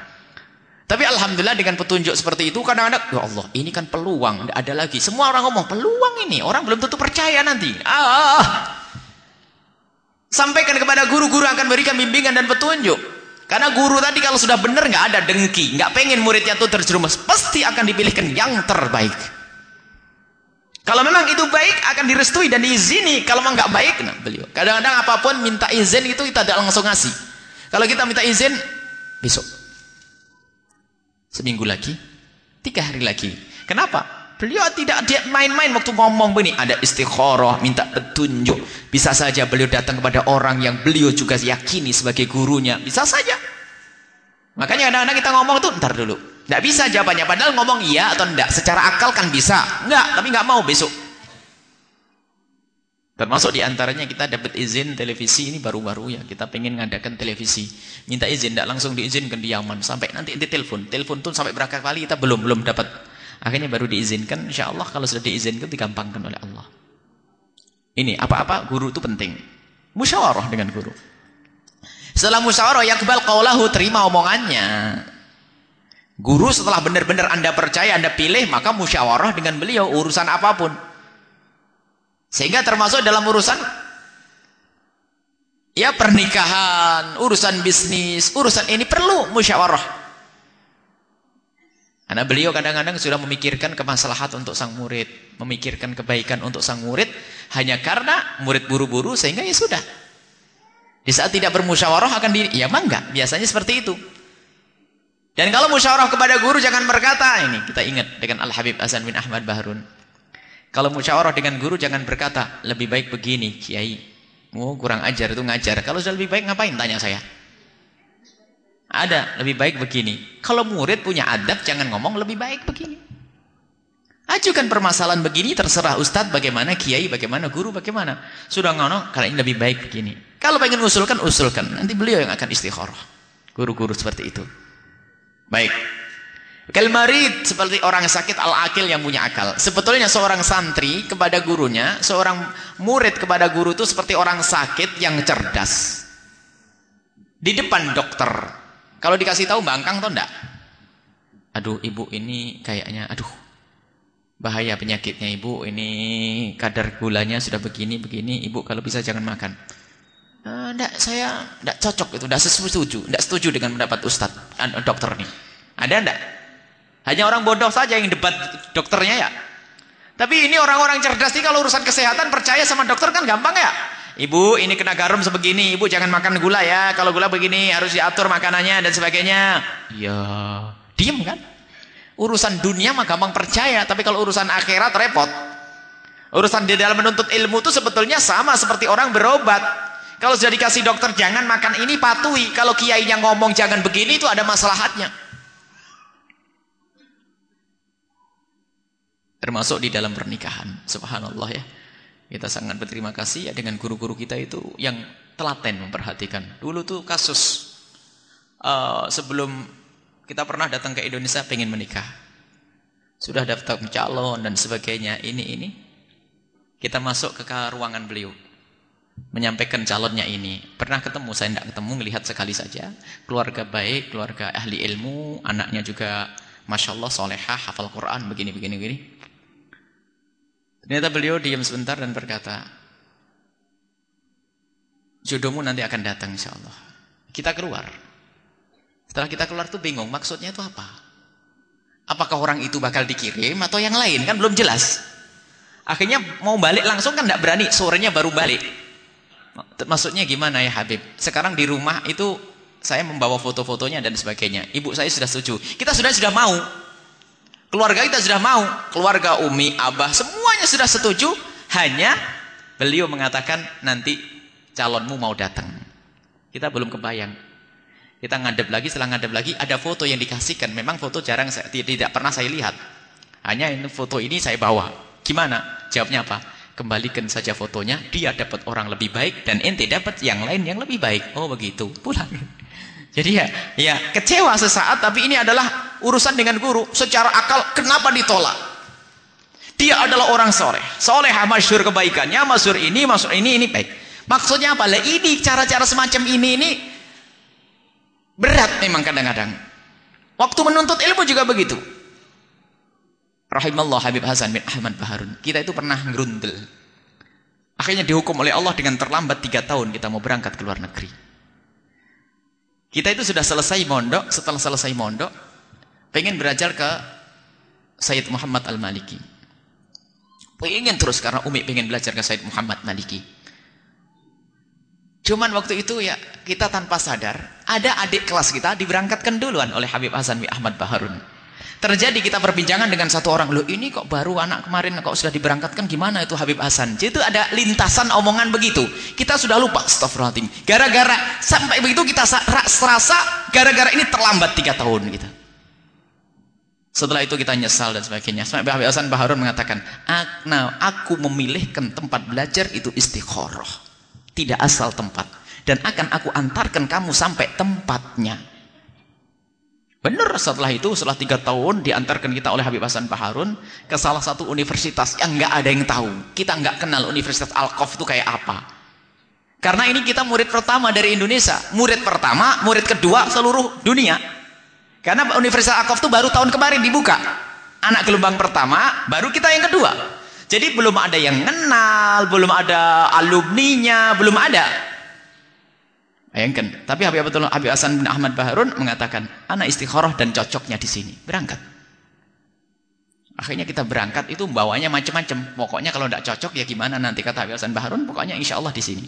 Tapi alhamdulillah dengan petunjuk seperti itu kadang-kadang ya Allah, ini kan peluang, tidak ada lagi. Semua orang ngomong peluang ini, orang belum tentu percaya nanti. Ah. Sampaikan kepada guru-guru akan berikan bimbingan dan petunjuk. Karena guru tadi kalau sudah benar nggak ada dengki, nggak pengen muridnya tuh terjerumus, pasti akan dipilihkan yang terbaik. Kalau memang itu baik akan direstui dan diizini. Kalau memang nggak baik, nah beliau. Kadang-kadang apa pun minta izin itu kita tidak langsung ngasih. Kalau kita minta izin besok Seminggu lagi, tiga hari lagi. Kenapa? Beliau tidak main-main waktu ngomong begini. Ada istikharah, minta petunjuk. Bisa saja beliau datang kepada orang yang beliau juga yakini sebagai gurunya. Bisa saja. Makanya kadang-kadang kita ngomong tuh, ntar dulu. Tidak bisa jawabannya. Padahal ngomong iya atau enggak. Secara akal kan bisa. Enggak, tapi enggak mau besok. Termasuk di antaranya kita dapat izin televisi ini baru-baru ya. Kita pengen ngadakan televisi. Minta izin, tidak langsung diizinkan di Yaman. Sampai nanti di telepon. Telepon tuh sampai berapa kali kita belum belum dapat. Akhirnya baru diizinkan. Insya Allah kalau sudah diizinkan digampangkan oleh Allah. Ini apa-apa guru itu penting. Musyawarah dengan guru. Setelah musyawarah yakbal qaulahu terima omongannya. Guru setelah benar-benar Anda percaya, Anda pilih, maka musyawarah dengan beliau urusan apa pun. Sehingga termasuk dalam urusan ya pernikahan, urusan bisnis, urusan ini perlu musyawarah. Karena beliau kadang-kadang sudah memikirkan kemaslahat untuk sang murid, memikirkan kebaikan untuk sang murid hanya karena murid buru-buru sehingga ya sudah. Di saat tidak bermusyawarah akan di ya mangga, biasanya seperti itu. Dan kalau musyawarah kepada guru jangan berkata ini kita ingat dengan Al Habib Hasan bin Ahmad Bahrun. Kalau musyawarah dengan guru jangan berkata, lebih baik begini, kiai. Oh, kurang ajar itu ngajar. Kalau sudah lebih baik ngapain tanya saya? Ada, lebih baik begini. Kalau murid punya adab jangan ngomong lebih baik begini. Ajukan permasalahan begini terserah ustadz bagaimana, kiai bagaimana, guru bagaimana. Sudah ngono, kalau ini lebih baik begini. Kalau pengen usulkan, usulkan. Nanti beliau yang akan istikharah. Guru-guru seperti itu. Baik. Kalmarid seperti orang sakit al-akil yang punya akal. Sebetulnya seorang santri kepada gurunya, seorang murid kepada guru itu seperti orang sakit yang cerdas. Di depan dokter. Kalau dikasih tahu bangkang atau enggak? Aduh ibu ini kayaknya, aduh bahaya penyakitnya ibu. Ini kadar gulanya sudah begini-begini. Ibu kalau bisa jangan makan. Enggak, saya enggak cocok itu, enggak setuju. Enggak setuju dengan pendapat ustadz, dokter nih. Ada enggak? Hanya orang bodoh saja yang debat dokternya ya. Tapi ini orang-orang cerdas nih kalau urusan kesehatan percaya sama dokter kan gampang ya. Ibu ini kena garam sebegini, ibu jangan makan gula ya. Kalau gula begini harus diatur makanannya dan sebagainya. Ya, diem kan? Urusan dunia mah gampang percaya, tapi kalau urusan akhirat repot. Urusan di dalam menuntut ilmu itu sebetulnya sama seperti orang berobat. Kalau sudah dikasih dokter jangan makan ini patuhi. Kalau kiainya ngomong jangan begini itu ada masalahnya. Termasuk di dalam pernikahan. Subhanallah ya. Kita sangat berterima kasih ya dengan guru-guru kita itu yang telaten memperhatikan. Dulu tuh kasus uh, sebelum kita pernah datang ke Indonesia pengen menikah. Sudah daftar calon dan sebagainya. Ini ini kita masuk ke ruangan beliau. Menyampaikan calonnya ini. Pernah ketemu, saya tidak ketemu, melihat sekali saja. Keluarga baik, keluarga ahli ilmu, anaknya juga Masya Allah, solehah, hafal Quran, begini, begini, begini. Ternyata beliau diam sebentar dan berkata, jodohmu nanti akan datang insya Allah. Kita keluar. Setelah kita keluar tuh bingung, maksudnya itu apa? Apakah orang itu bakal dikirim atau yang lain? Kan belum jelas. Akhirnya mau balik langsung kan tidak berani, sorenya baru balik. Maksudnya gimana ya Habib? Sekarang di rumah itu saya membawa foto-fotonya dan sebagainya. Ibu saya sudah setuju. Kita sudah sudah mau. Keluarga kita sudah mau. Keluarga Umi, Abah, semuanya sudah setuju. Hanya beliau mengatakan nanti calonmu mau datang. Kita belum kebayang. Kita ngadep lagi, setelah ngadep lagi ada foto yang dikasihkan. Memang foto jarang saya, tidak pernah saya lihat. Hanya foto ini saya bawa. Gimana? Jawabnya apa? Kembalikan saja fotonya, dia dapat orang lebih baik dan ente dapat yang lain yang lebih baik. Oh begitu, pulang. Jadi ya, ya kecewa sesaat tapi ini adalah urusan dengan guru. Secara akal kenapa ditolak? Dia adalah orang soleh. Soleh masyur kebaikannya, masyur ini, masyur ini, ini baik. Maksudnya apa? Lah ini cara-cara semacam ini ini berat memang kadang-kadang. Waktu menuntut ilmu juga begitu. Rahimallah Habib Hasan bin Ahmad Baharun. Kita itu pernah ngerundel. Akhirnya dihukum oleh Allah dengan terlambat tiga tahun kita mau berangkat ke luar negeri. Kita itu sudah selesai mondok, setelah selesai mondok, pengen belajar ke Sayyid Muhammad Al-Maliki. Pengen terus karena Umi pengen belajar ke Sayyid Muhammad Maliki. Cuman waktu itu ya kita tanpa sadar, ada adik kelas kita diberangkatkan duluan oleh Habib Hasan bin Ahmad Baharun. Terjadi kita perbincangan dengan satu orang, loh ini kok baru anak kemarin kok sudah diberangkatkan gimana itu Habib Hasan? Jadi itu ada lintasan omongan begitu. Kita sudah lupa, astagfirullahaladzim. Gara-gara sampai begitu kita serasa gara-gara ini terlambat tiga tahun gitu. Setelah itu kita nyesal dan sebagainya. Sampai Habib Hasan Baharun mengatakan, nah, aku memilihkan tempat belajar itu istikharah. Tidak asal tempat. Dan akan aku antarkan kamu sampai tempatnya. Benar setelah itu, setelah tiga tahun diantarkan kita oleh Habib Hasan Baharun ke salah satu universitas yang nggak ada yang tahu. Kita nggak kenal Universitas Al-Qof itu kayak apa. Karena ini kita murid pertama dari Indonesia. Murid pertama, murid kedua seluruh dunia. Karena Universitas Al-Qof itu baru tahun kemarin dibuka. Anak gelombang pertama, baru kita yang kedua. Jadi belum ada yang kenal, belum ada alumninya, belum ada. Bayangkan. Tapi Habib Abdullah Habib Hasan bin Ahmad Baharun mengatakan, anak istikharah dan cocoknya di sini. Berangkat. Akhirnya kita berangkat itu bawanya macam-macam. Pokoknya kalau tidak cocok ya gimana nanti kata Habib Hasan Baharun. Pokoknya insya Allah di sini.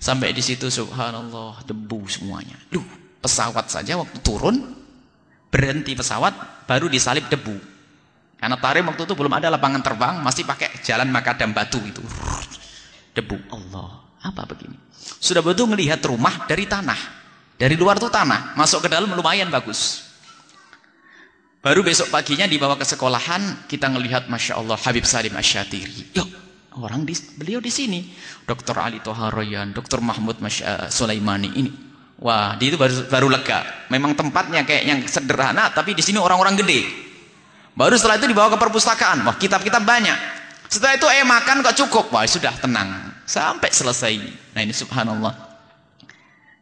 Sampai di situ subhanallah debu semuanya. Duh, pesawat saja waktu turun berhenti pesawat baru disalip debu. Karena tarim waktu itu belum ada lapangan terbang, masih pakai jalan makadam batu itu. Debu. Allah, apa begini? Sudah betul melihat rumah dari tanah. Dari luar itu tanah, masuk ke dalam lumayan bagus. Baru besok paginya dibawa ke sekolahan, kita ngelihat Masya Allah Habib Salim Asyatiri. Yuk, orang di, beliau di sini. Dr. Ali Toharoyan, Dr. Mahmud Masya, Sulaimani ini. Wah, di itu baru, baru lega. Memang tempatnya kayak yang sederhana, tapi di sini orang-orang gede. Baru setelah itu dibawa ke perpustakaan. Wah, kitab-kitab banyak. Setelah itu eh makan kok cukup. Wah, sudah tenang. Sampai selesai. Nah, ini subhanallah.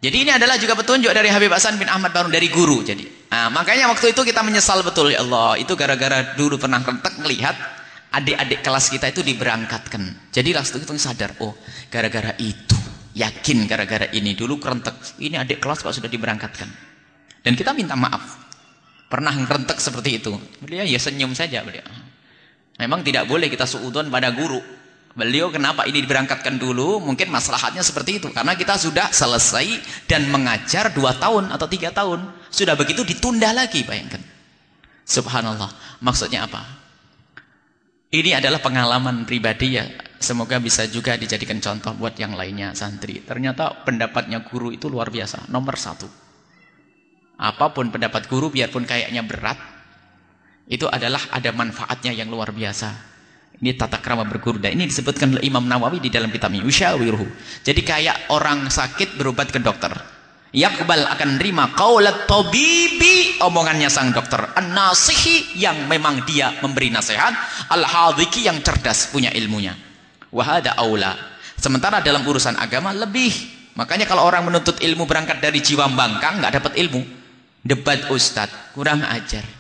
Jadi ini adalah juga petunjuk dari Habib Hasan bin Ahmad Barun dari guru. Jadi, nah, makanya waktu itu kita menyesal betul ya Allah. Itu gara-gara dulu pernah rentek melihat adik-adik kelas kita itu diberangkatkan. Jadi langsung itu sadar, oh, gara-gara itu. Yakin gara-gara ini dulu kerentek. Ini adik kelas kok sudah diberangkatkan. Dan kita minta maaf. Pernah ngerentek seperti itu. Beliau ya senyum saja beliau. Memang tidak boleh kita suudon pada guru. Beliau kenapa ini diberangkatkan dulu? Mungkin masalahnya seperti itu. Karena kita sudah selesai dan mengajar dua tahun atau tiga tahun. Sudah begitu ditunda lagi, bayangkan. Subhanallah. Maksudnya apa? Ini adalah pengalaman pribadi ya. Semoga bisa juga dijadikan contoh buat yang lainnya santri. Ternyata pendapatnya guru itu luar biasa. Nomor satu. Apa pun pendapat guru biarpun kayaknya berat. Itu adalah ada manfaatnya yang luar biasa. Ini tata krama berguru. Ini disebutkan oleh Imam Nawawi di dalam kitab Yushawiruhu. Jadi kayak orang sakit berobat ke dokter. Yakbal akan nerima qaulat tabibi omongannya sang dokter. An-nasihi yang memang dia memberi nasihat. Al-hadiki yang cerdas punya ilmunya. Wahada aula. Sementara dalam urusan agama lebih. Makanya kalau orang menuntut ilmu berangkat dari jiwa bangkang nggak dapat ilmu. Debat ustad kurang ajar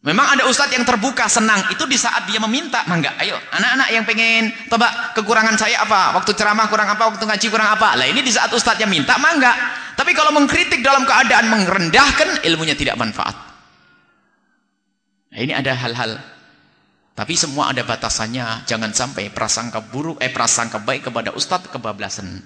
Memang ada ustadz yang terbuka, senang. Itu di saat dia meminta. Mangga, ayo. Anak-anak yang pengen, coba kekurangan saya apa? Waktu ceramah kurang apa? Waktu ngaji kurang apa? Lah ini di saat ustadz yang minta, mangga. Tapi kalau mengkritik dalam keadaan merendahkan, ilmunya tidak manfaat. Nah, ini ada hal-hal. Tapi semua ada batasannya. Jangan sampai prasangka buruk, eh prasangka baik kepada ustadz kebablasan.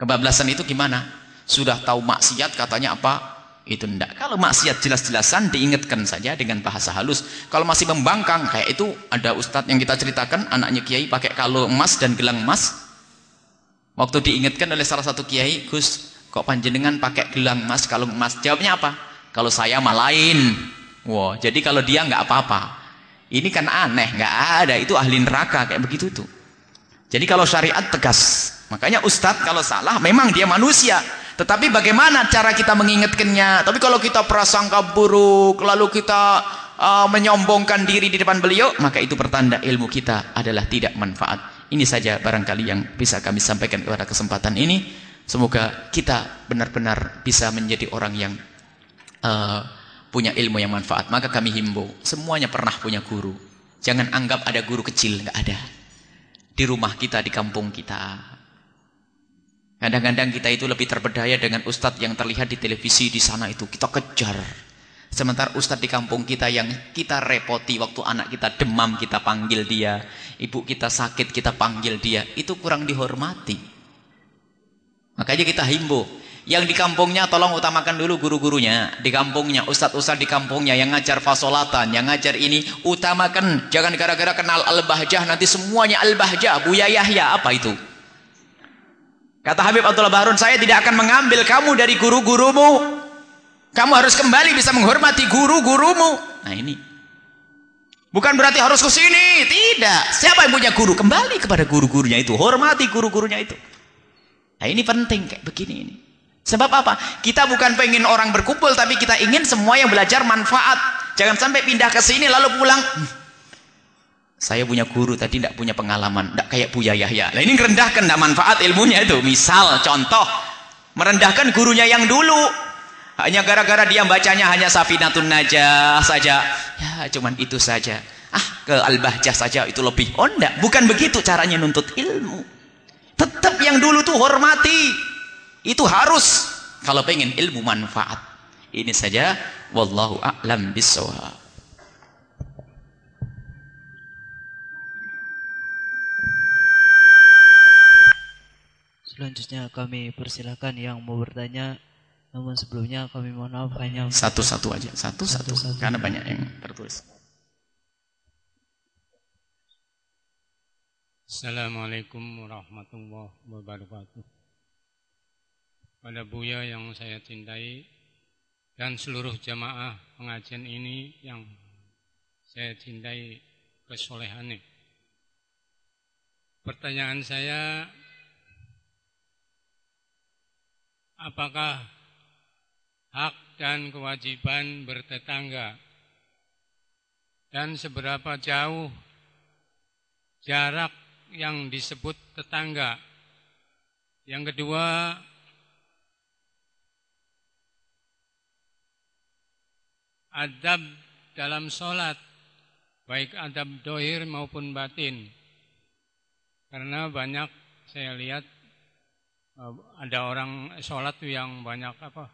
Kebablasan itu gimana? Sudah tahu maksiat katanya apa? Itu tidak. Kalau maksiat jelas-jelasan diingatkan saja dengan bahasa halus. Kalau masih membangkang kayak itu ada ustadz yang kita ceritakan anaknya kiai pakai kalung emas dan gelang emas. Waktu diingatkan oleh salah satu kiai, Gus, kok panjenengan pakai gelang emas, kalung emas? Jawabnya apa? Kalau saya mah lain. Wow, jadi kalau dia nggak apa-apa. Ini kan aneh, nggak ada. Itu ahli neraka kayak begitu tuh. Jadi kalau syariat tegas. Makanya ustadz kalau salah memang dia manusia. Tetapi bagaimana cara kita mengingatkannya? Tapi kalau kita prasangka buruk, lalu kita uh, menyombongkan diri di depan beliau, maka itu pertanda ilmu kita adalah tidak manfaat. Ini saja barangkali yang bisa kami sampaikan kepada kesempatan ini. Semoga kita benar-benar bisa menjadi orang yang uh, punya ilmu yang manfaat. Maka kami himbau, semuanya pernah punya guru. Jangan anggap ada guru kecil, nggak ada. Di rumah kita, di kampung kita, Kadang-kadang kita itu lebih terberdaya dengan ustadz yang terlihat di televisi di sana itu. Kita kejar. Sementara ustadz di kampung kita yang kita repoti waktu anak kita demam kita panggil dia. Ibu kita sakit kita panggil dia. Itu kurang dihormati. Makanya kita himbau. Yang di kampungnya tolong utamakan dulu guru-gurunya. Di kampungnya, ustadz-ustadz di kampungnya yang ngajar fasolatan, yang ngajar ini. Utamakan. Jangan gara-gara kenal al-bahjah nanti semuanya al-bahjah. Buya Yahya apa itu? Kata Habib Abdullah Bahrun, saya tidak akan mengambil kamu dari guru-gurumu. Kamu harus kembali bisa menghormati guru-gurumu. Nah ini. Bukan berarti harus ke sini, tidak. Siapa yang punya guru? Kembali kepada guru-gurunya itu, hormati guru-gurunya itu. Nah ini penting kayak begini ini. Sebab apa? Kita bukan pengen orang berkumpul, tapi kita ingin semua yang belajar manfaat. Jangan sampai pindah ke sini lalu pulang. Saya punya guru tadi tidak punya pengalaman, tidak kayak Buya Yahya. Nah ini merendahkan, tidak manfaat ilmunya itu. Misal, contoh, merendahkan gurunya yang dulu. Hanya gara-gara dia bacanya hanya Safinatun Najah saja. Ya, cuman itu saja. Ah, ke Al-Bahjah saja itu lebih. Oh enggak, bukan begitu caranya nuntut ilmu. Tetap yang dulu tuh hormati. Itu harus kalau pengen ilmu manfaat. Ini saja wallahu a'lam bissawab. Selanjutnya kami persilahkan yang mau bertanya. Namun sebelumnya kami mohon maaf hanya satu-satu aja, satu-satu karena banyak yang tertulis. Assalamualaikum warahmatullahi wabarakatuh. Pada Buya yang saya cintai dan seluruh jamaah pengajian ini yang saya cintai kesolehannya. Pertanyaan saya apakah hak dan kewajiban bertetangga dan seberapa jauh jarak yang disebut tetangga. Yang kedua, adab dalam sholat, baik adab dohir maupun batin. Karena banyak saya lihat Ehm, ada orang sholat tuh yang banyak apa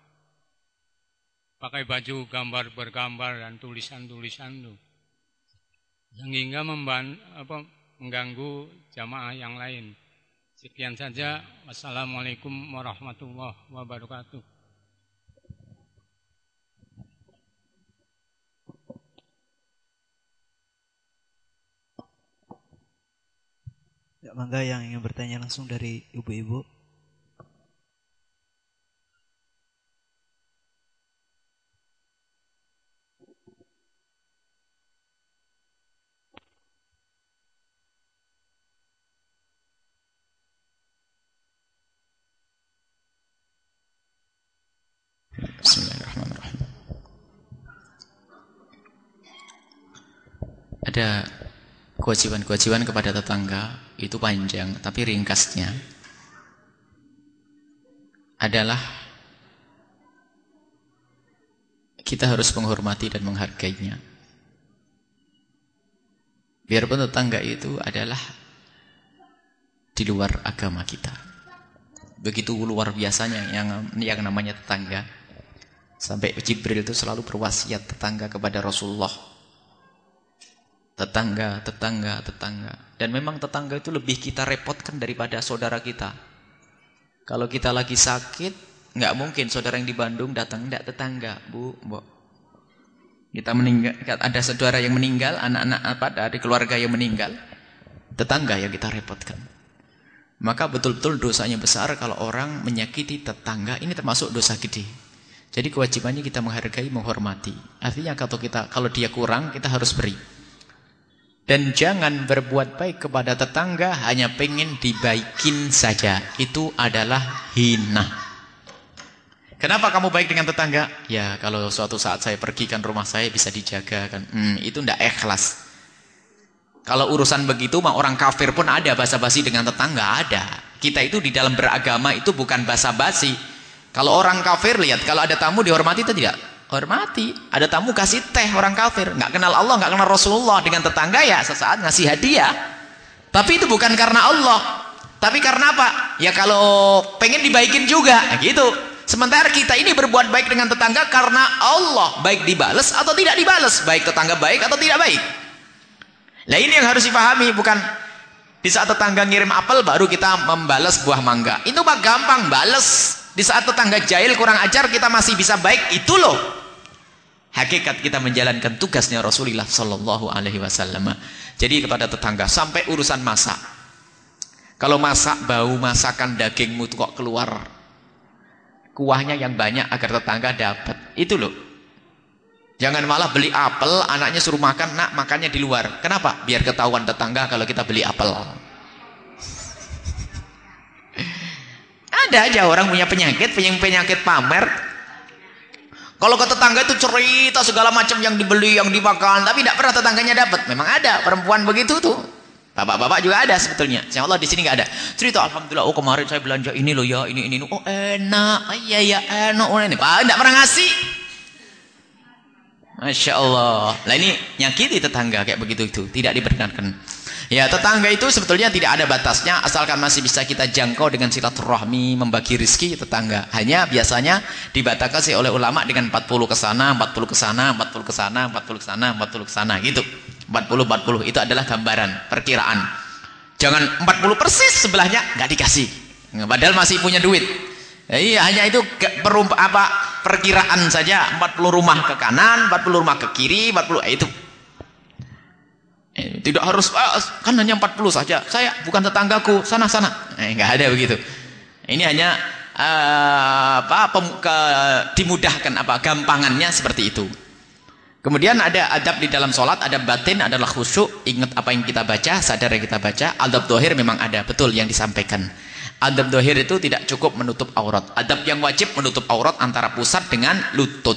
pakai baju gambar bergambar dan tulisan-tulisan tuh sehingga memban apa mengganggu jamaah yang lain. Sekian saja. Wassalamualaikum warahmatullahi wabarakatuh. Ya, mangga yang ingin bertanya langsung dari ibu-ibu. Ada kewajiban-kewajiban kepada tetangga itu panjang, tapi ringkasnya adalah kita harus menghormati dan menghargainya. Biarpun tetangga itu adalah di luar agama kita. Begitu luar biasanya yang yang namanya tetangga. Sampai Jibril itu selalu berwasiat tetangga kepada Rasulullah Tetangga, tetangga, tetangga. Dan memang tetangga itu lebih kita repotkan daripada saudara kita. Kalau kita lagi sakit, nggak mungkin saudara yang di Bandung datang, nggak tetangga, bu, bu. Kita meninggal, ada saudara yang meninggal, anak-anak apa dari keluarga yang meninggal, tetangga yang kita repotkan. Maka betul-betul dosanya besar kalau orang menyakiti tetangga, ini termasuk dosa gede. Jadi kewajibannya kita menghargai, menghormati. Artinya kalau kita kalau dia kurang, kita harus beri. Dan jangan berbuat baik kepada tetangga hanya pengen dibaikin saja. Itu adalah hina. Kenapa kamu baik dengan tetangga? Ya kalau suatu saat saya pergi kan rumah saya bisa dijaga kan. Hmm, itu tidak ikhlas. Kalau urusan begitu mah orang kafir pun ada basa-basi dengan tetangga ada. Kita itu di dalam beragama itu bukan basa-basi. Kalau orang kafir lihat kalau ada tamu dihormati atau tidak? Hormati. Ada tamu kasih teh orang kafir, nggak kenal Allah, nggak kenal Rasulullah dengan tetangga ya sesaat ngasih hadiah. Tapi itu bukan karena Allah. Tapi karena apa? Ya kalau pengen dibaikin juga, ya gitu. Sementara kita ini berbuat baik dengan tetangga karena Allah baik dibales atau tidak dibales, baik tetangga baik atau tidak baik. Nah ini yang harus dipahami, bukan di saat tetangga ngirim apel baru kita membalas buah mangga. Itu mah gampang bales. Di saat tetangga jahil kurang ajar kita masih bisa baik, itu loh hakikat kita menjalankan tugasnya Rasulullah Sallallahu Alaihi Wasallam. Jadi kepada tetangga sampai urusan masak. Kalau masak bau masakan dagingmu kok keluar kuahnya yang banyak agar tetangga dapat. Itu loh. Jangan malah beli apel, anaknya suruh makan, nak makannya di luar. Kenapa? Biar ketahuan tetangga kalau kita beli apel. Ada aja orang punya penyakit, punya penyakit pamer, kalau ke tetangga itu cerita segala macam yang dibeli, yang dimakan, tapi tidak pernah tetangganya dapat. Memang ada perempuan begitu tuh. Bapak-bapak juga ada sebetulnya. Insya Allah di sini nggak ada. Cerita Alhamdulillah, oh kemarin saya belanja ini loh ya, ini ini. Oh enak, iya ya enak. Oh ini, Pak tidak pernah ngasih. Masya Allah. Lah ini nyakiti tetangga kayak begitu itu, tidak diperkenankan. Ya tetangga itu sebetulnya tidak ada batasnya asalkan masih bisa kita jangkau dengan silaturahmi membagi rizki tetangga. Hanya biasanya dibatasi oleh ulama dengan 40 ke sana, 40 ke sana, 40 ke sana, 40 ke sana, 40 ke sana gitu. 40 40 itu adalah gambaran, perkiraan. Jangan 40 persis sebelahnya nggak dikasih. Padahal masih punya duit. Iya, hanya itu perumpa, apa perkiraan saja 40 rumah ke kanan, 40 rumah ke kiri, 40 eh, itu Eh, tidak harus ah, kan hanya 40 saja. Saya bukan tetanggaku, sana-sana. Eh, ada begitu. Ini hanya uh, apa pem, ke, dimudahkan apa gampangannya seperti itu. Kemudian ada adab di dalam sholat, ada batin adalah khusyuk, ingat apa yang kita baca, sadar yang kita baca. Adab dohir memang ada, betul yang disampaikan. Adab dohir itu tidak cukup menutup aurat. Adab yang wajib menutup aurat antara pusat dengan lutut.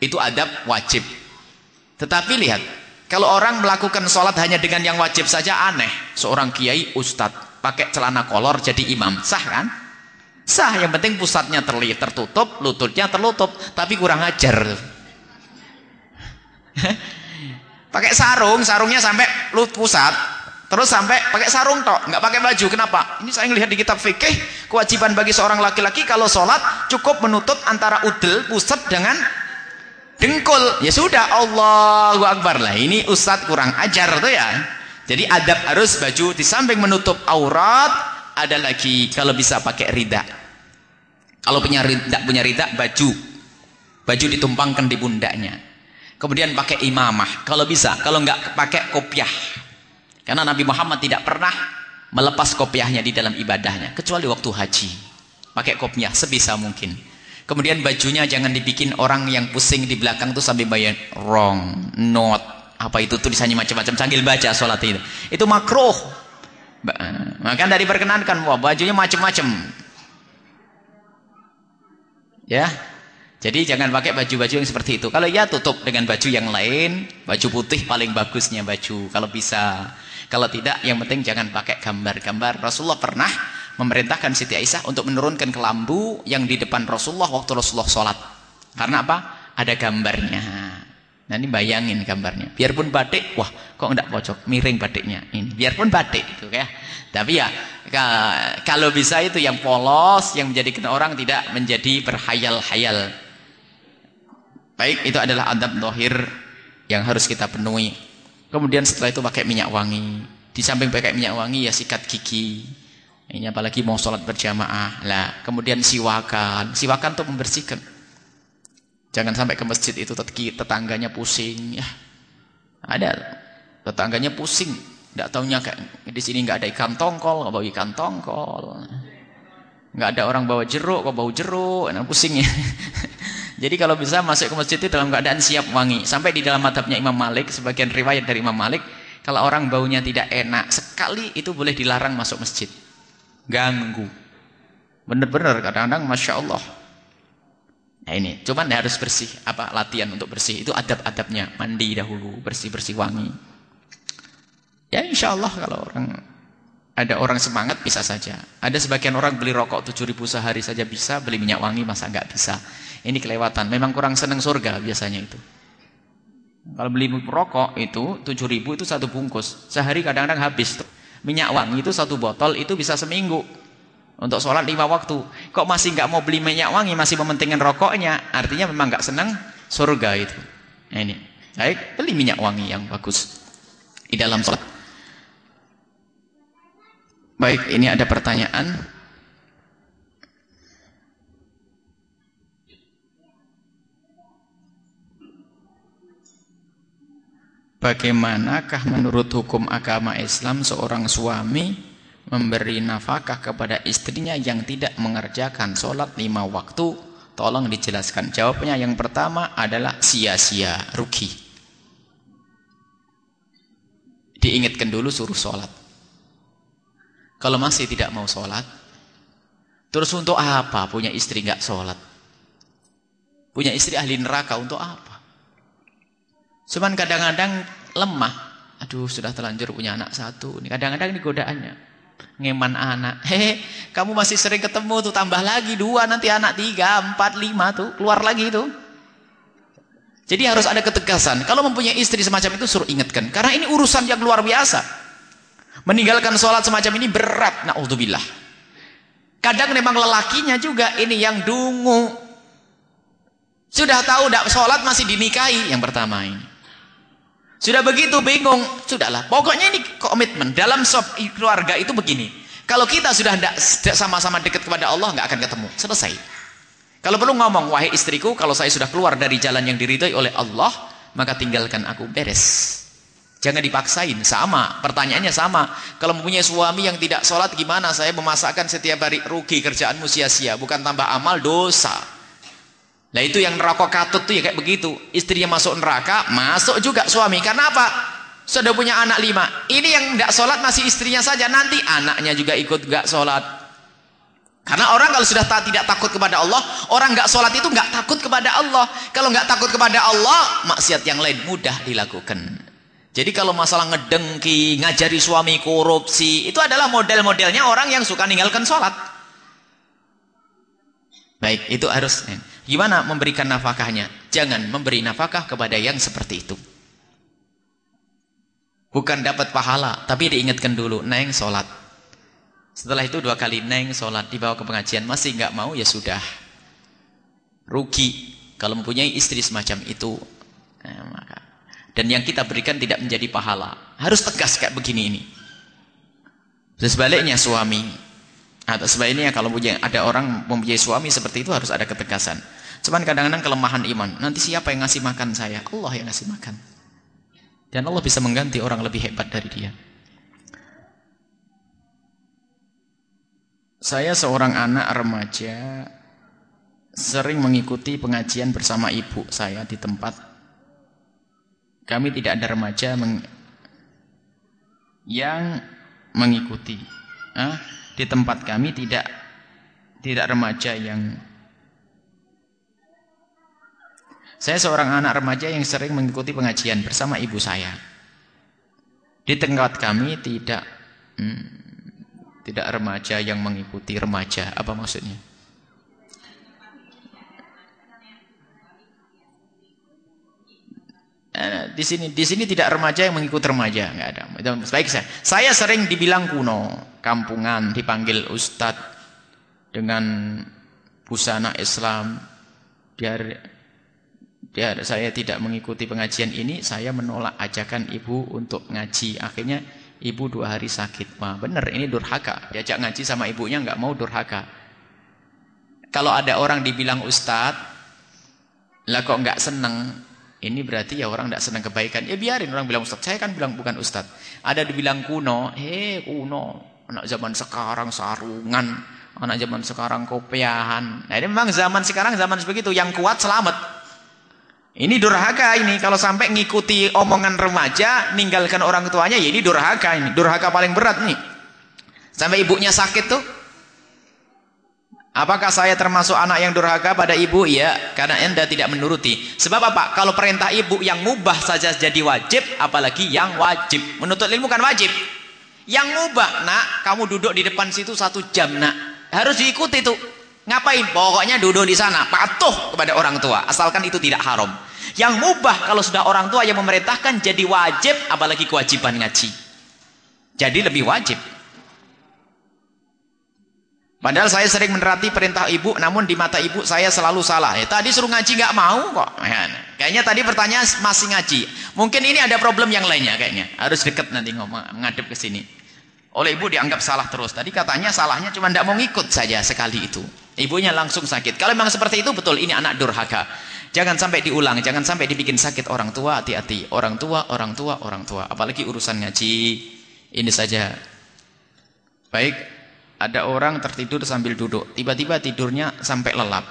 Itu adab wajib. Tetapi lihat, kalau orang melakukan sholat hanya dengan yang wajib saja aneh. Seorang kiai ustadz pakai celana kolor jadi imam. Sah kan? Sah. Yang penting pusatnya terlihat tertutup, lututnya tertutup. Tapi kurang ajar. pakai sarung, sarungnya sampai lut pusat. Terus sampai pakai sarung tok, nggak pakai baju. Kenapa? Ini saya lihat di kitab fikih, kewajiban bagi seorang laki-laki kalau sholat cukup menutup antara udel pusat dengan dengkul. Ya sudah Allahu Akbar. Lah ini ustadz kurang ajar tuh ya. Jadi adab harus baju di samping menutup aurat ada lagi kalau bisa pakai rida. Kalau punya rida punya rida baju. Baju ditumpangkan di pundaknya. Kemudian pakai imamah kalau bisa. Kalau nggak pakai kopiah. Karena Nabi Muhammad tidak pernah melepas kopiahnya di dalam ibadahnya. Kecuali waktu haji. Pakai kopiah sebisa mungkin. Kemudian bajunya jangan dibikin orang yang pusing di belakang tuh sambil bayar wrong, not, apa itu tulisannya macam-macam sambil baca sholat itu. Itu makruh. Maka dari perkenankan, wah bajunya macam-macam. Ya, jadi jangan pakai baju-baju yang seperti itu. Kalau ya tutup dengan baju yang lain, baju putih paling bagusnya baju kalau bisa. Kalau tidak, yang penting jangan pakai gambar-gambar. Rasulullah pernah memerintahkan Siti Aisyah untuk menurunkan kelambu yang di depan Rasulullah waktu Rasulullah sholat. Karena apa? Ada gambarnya. Nah ini bayangin gambarnya. Biarpun batik, wah kok enggak pocok, miring batiknya. Ini biarpun batik itu ya. Tapi ya kalau bisa itu yang polos, yang menjadikan orang tidak menjadi berhayal-hayal. Baik, itu adalah adab dohir yang harus kita penuhi. Kemudian setelah itu pakai minyak wangi. Di samping pakai minyak wangi ya sikat gigi. Ini apalagi mau sholat berjamaah. Lah, kemudian siwakan. Siwakan untuk membersihkan. Jangan sampai ke masjid itu tetangganya pusing. Ya, ada tetangganya pusing. Tidak tahunya kayak di sini nggak ada ikan tongkol, nggak bawa ikan tongkol. Nggak ada orang bawa jeruk, kok bau jeruk, enak pusing ya. Jadi kalau bisa masuk ke masjid itu dalam keadaan siap wangi. Sampai di dalam madhabnya Imam Malik, sebagian riwayat dari Imam Malik, kalau orang baunya tidak enak, sekali itu boleh dilarang masuk masjid. Ganggu. Benar-benar kadang-kadang Masya Allah. Nah ini, cuman harus bersih. Apa latihan untuk bersih. Itu adab-adabnya. Mandi dahulu, bersih-bersih wangi. Ya insya Allah kalau orang ada orang semangat bisa saja. Ada sebagian orang beli rokok 7 ribu sehari saja bisa, beli minyak wangi masa nggak bisa. Ini kelewatan. Memang kurang senang surga biasanya itu. Kalau beli rokok itu 7 ribu itu satu bungkus. Sehari kadang-kadang habis. Minyak wangi itu satu botol itu bisa seminggu. Untuk sholat lima waktu. Kok masih nggak mau beli minyak wangi, masih mementingkan rokoknya. Artinya memang nggak senang surga itu. Nah, ini. Baik, beli minyak wangi yang bagus. Di dalam sholat. Baik, ini ada pertanyaan. Bagaimanakah menurut hukum agama Islam seorang suami memberi nafkah kepada istrinya yang tidak mengerjakan sholat lima waktu? Tolong dijelaskan. Jawabnya yang pertama adalah sia-sia, rugi. Diingatkan dulu suruh sholat. Kalau masih tidak mau sholat, terus untuk apa punya istri nggak sholat? Punya istri ahli neraka untuk apa? Cuman kadang-kadang lemah. Aduh, sudah terlanjur punya anak satu. Ini kadang-kadang ini godaannya. Ngeman anak. Hehe, kamu masih sering ketemu tuh tambah lagi dua nanti anak tiga, empat, lima tuh keluar lagi tuh. Jadi harus ada ketegasan. Kalau mempunyai istri semacam itu suruh ingatkan. Karena ini urusan yang luar biasa. Meninggalkan sholat semacam ini berat. Na'udzubillah. Kadang memang lelakinya juga ini yang dungu. Sudah tahu tidak sholat masih dinikahi yang pertama ini. Sudah begitu bingung, sudahlah. Pokoknya ini komitmen dalam sop keluarga itu begini. Kalau kita sudah tidak sama-sama dekat kepada Allah, nggak akan ketemu. Selesai. Kalau perlu ngomong, wahai istriku, kalau saya sudah keluar dari jalan yang diridhoi oleh Allah, maka tinggalkan aku beres. Jangan dipaksain, sama. Pertanyaannya sama. Kalau mempunyai suami yang tidak sholat, gimana? Saya memasakkan setiap hari rugi kerjaanmu sia-sia. Bukan tambah amal, dosa. Nah itu yang neraka katut tuh ya kayak begitu. Istrinya masuk neraka, masuk juga suami. Karena apa? Sudah punya anak lima. Ini yang tidak sholat masih istrinya saja. Nanti anaknya juga ikut gak sholat. Karena orang kalau sudah tidak takut kepada Allah, orang gak sholat itu gak takut kepada Allah. Kalau gak takut kepada Allah, maksiat yang lain mudah dilakukan. Jadi kalau masalah ngedengki, ngajari suami korupsi, itu adalah model-modelnya orang yang suka ninggalkan sholat. Baik, itu harus. Gimana memberikan nafkahnya? Jangan memberi nafkah kepada yang seperti itu. Bukan dapat pahala, tapi diingatkan dulu, neng sholat. Setelah itu dua kali neng sholat dibawa ke pengajian, masih nggak mau ya sudah. Rugi kalau mempunyai istri semacam itu. Maka. Dan yang kita berikan tidak menjadi pahala. Harus tegas kayak begini ini. Sebaliknya suami atau sebaliknya kalau punya ada orang mempunyai suami seperti itu harus ada ketegasan. Cuman kadang-kadang kelemahan iman. Nanti siapa yang ngasih makan saya? Allah yang ngasih makan. Dan Allah bisa mengganti orang lebih hebat dari dia. Saya seorang anak remaja sering mengikuti pengajian bersama ibu saya di tempat. Kami tidak ada remaja meng yang mengikuti. Ah, di tempat kami tidak tidak remaja yang Saya seorang anak remaja yang sering mengikuti pengajian bersama ibu saya. Di tempat kami tidak hmm, tidak remaja yang mengikuti remaja. Apa maksudnya? Di sini di sini tidak remaja yang mengikuti remaja, nggak ada. Baik saya. Saya sering dibilang kuno, kampungan, dipanggil ustadz dengan busana Islam. Biar biar saya tidak mengikuti pengajian ini, saya menolak ajakan ibu untuk ngaji. Akhirnya ibu dua hari sakit. Wah, benar ini durhaka. Diajak ngaji sama ibunya nggak mau durhaka. Kalau ada orang dibilang ustadz, lah kok nggak seneng ini berarti ya orang tidak senang kebaikan. Ya biarin orang bilang ustaz. Saya kan bilang bukan ustaz. Ada dibilang kuno. Hei kuno. Anak zaman sekarang sarungan. Anak zaman sekarang kopiahan. Nah ini memang zaman sekarang zaman sebegitu. Yang kuat selamat. Ini durhaka ini. Kalau sampai ngikuti omongan remaja. Ninggalkan orang tuanya. Ya ini durhaka ini. Durhaka paling berat nih. Sampai ibunya sakit tuh. Apakah saya termasuk anak yang durhaka pada ibu? Ya, karena anda tidak menuruti. Sebab apa? Kalau perintah ibu yang mubah saja jadi wajib, apalagi yang wajib. Menuntut ilmu kan wajib. Yang mubah, nak, kamu duduk di depan situ satu jam, nak. Harus diikuti tuh. Ngapain? Pokoknya duduk di sana, patuh kepada orang tua. Asalkan itu tidak haram. Yang mubah kalau sudah orang tua yang memerintahkan jadi wajib, apalagi kewajiban ngaji. Jadi lebih wajib. Padahal saya sering menerati perintah ibu, namun di mata ibu saya selalu salah. Ya, tadi suruh ngaji nggak mau kok. Ya, kayaknya tadi pertanyaan masih ngaji. Mungkin ini ada problem yang lainnya kayaknya. Harus deket nanti ngomong ngadep ke sini. Oleh ibu dianggap salah terus. Tadi katanya salahnya cuma tidak mau ngikut saja sekali itu. Ibunya langsung sakit. Kalau memang seperti itu betul ini anak durhaka. Jangan sampai diulang, jangan sampai dibikin sakit orang tua, hati-hati. Orang tua, orang tua, orang tua. Apalagi urusan ngaji. Ini saja. Baik, ada orang tertidur sambil duduk, tiba-tiba tidurnya sampai lelap.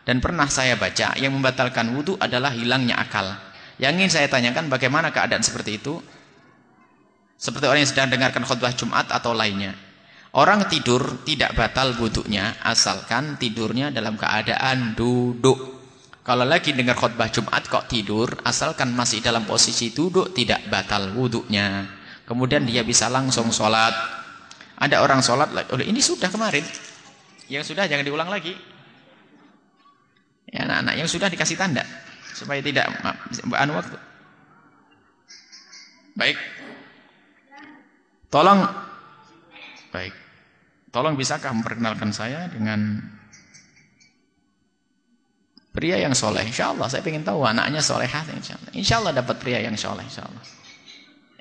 Dan pernah saya baca, yang membatalkan wudhu adalah hilangnya akal. Yang ingin saya tanyakan bagaimana keadaan seperti itu? Seperti orang yang sedang dengarkan khutbah Jumat atau lainnya. Orang tidur tidak batal wudhunya, asalkan tidurnya dalam keadaan duduk. Kalau lagi dengar khutbah Jumat kok tidur, asalkan masih dalam posisi duduk, tidak batal wudhunya. Kemudian dia bisa langsung sholat ada orang sholat, oleh ini sudah kemarin. Yang sudah jangan diulang lagi. Ya anak-anak yang sudah dikasih tanda supaya tidak anu waktu. Baik. Tolong baik. Tolong bisakah memperkenalkan saya dengan pria yang soleh? Insya Allah saya ingin tahu anaknya solehah. Insya Allah. Insya Allah dapat pria yang soleh. Insya Allah.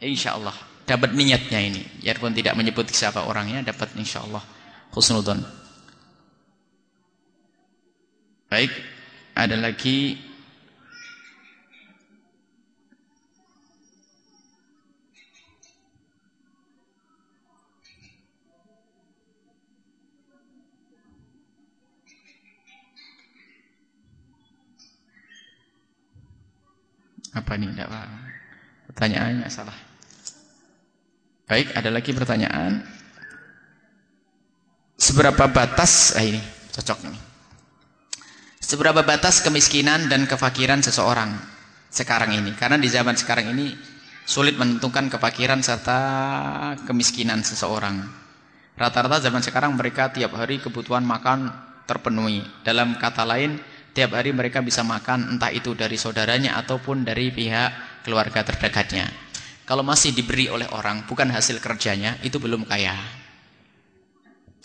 Insya Allah dapat niatnya ini. Biarpun tidak menyebut siapa orangnya, dapat insyaallah husnudzon. Baik, ada lagi apa ini tidak paham pertanyaannya salah Baik, ada lagi pertanyaan. Seberapa batas, ah ini cocok nih. Seberapa batas kemiskinan dan kefakiran seseorang sekarang ini? Karena di zaman sekarang ini sulit menentukan kefakiran serta kemiskinan seseorang. Rata-rata zaman sekarang mereka tiap hari kebutuhan makan terpenuhi. Dalam kata lain, tiap hari mereka bisa makan entah itu dari saudaranya ataupun dari pihak keluarga terdekatnya. Kalau masih diberi oleh orang bukan hasil kerjanya itu belum kaya.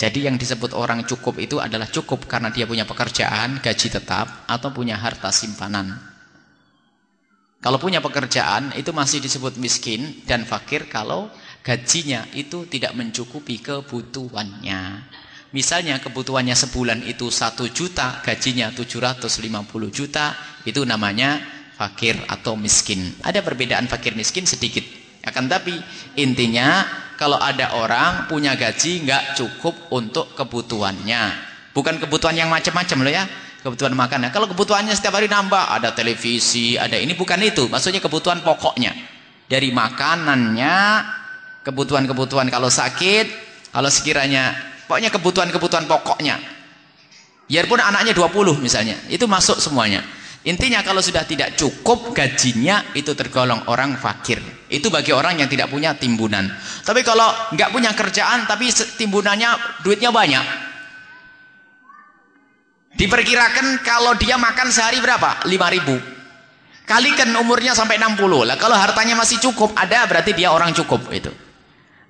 Jadi yang disebut orang cukup itu adalah cukup karena dia punya pekerjaan, gaji tetap atau punya harta simpanan. Kalau punya pekerjaan itu masih disebut miskin dan fakir kalau gajinya itu tidak mencukupi kebutuhannya. Misalnya kebutuhannya sebulan itu 1 juta, gajinya 750 juta, itu namanya fakir atau miskin. Ada perbedaan fakir miskin sedikit. Akan tapi intinya kalau ada orang punya gaji nggak cukup untuk kebutuhannya. Bukan kebutuhan yang macam-macam loh ya. Kebutuhan makan. Kalau kebutuhannya setiap hari nambah, ada televisi, ada ini bukan itu. Maksudnya kebutuhan pokoknya. Dari makanannya, kebutuhan-kebutuhan kalau sakit, kalau sekiranya pokoknya kebutuhan-kebutuhan pokoknya. Biarpun anaknya 20 misalnya, itu masuk semuanya. Intinya kalau sudah tidak cukup gajinya itu tergolong orang fakir. Itu bagi orang yang tidak punya timbunan. Tapi kalau nggak punya kerjaan tapi timbunannya duitnya banyak. Diperkirakan kalau dia makan sehari berapa? 5 ribu. Kalikan umurnya sampai 60. Lah kalau hartanya masih cukup, ada berarti dia orang cukup itu.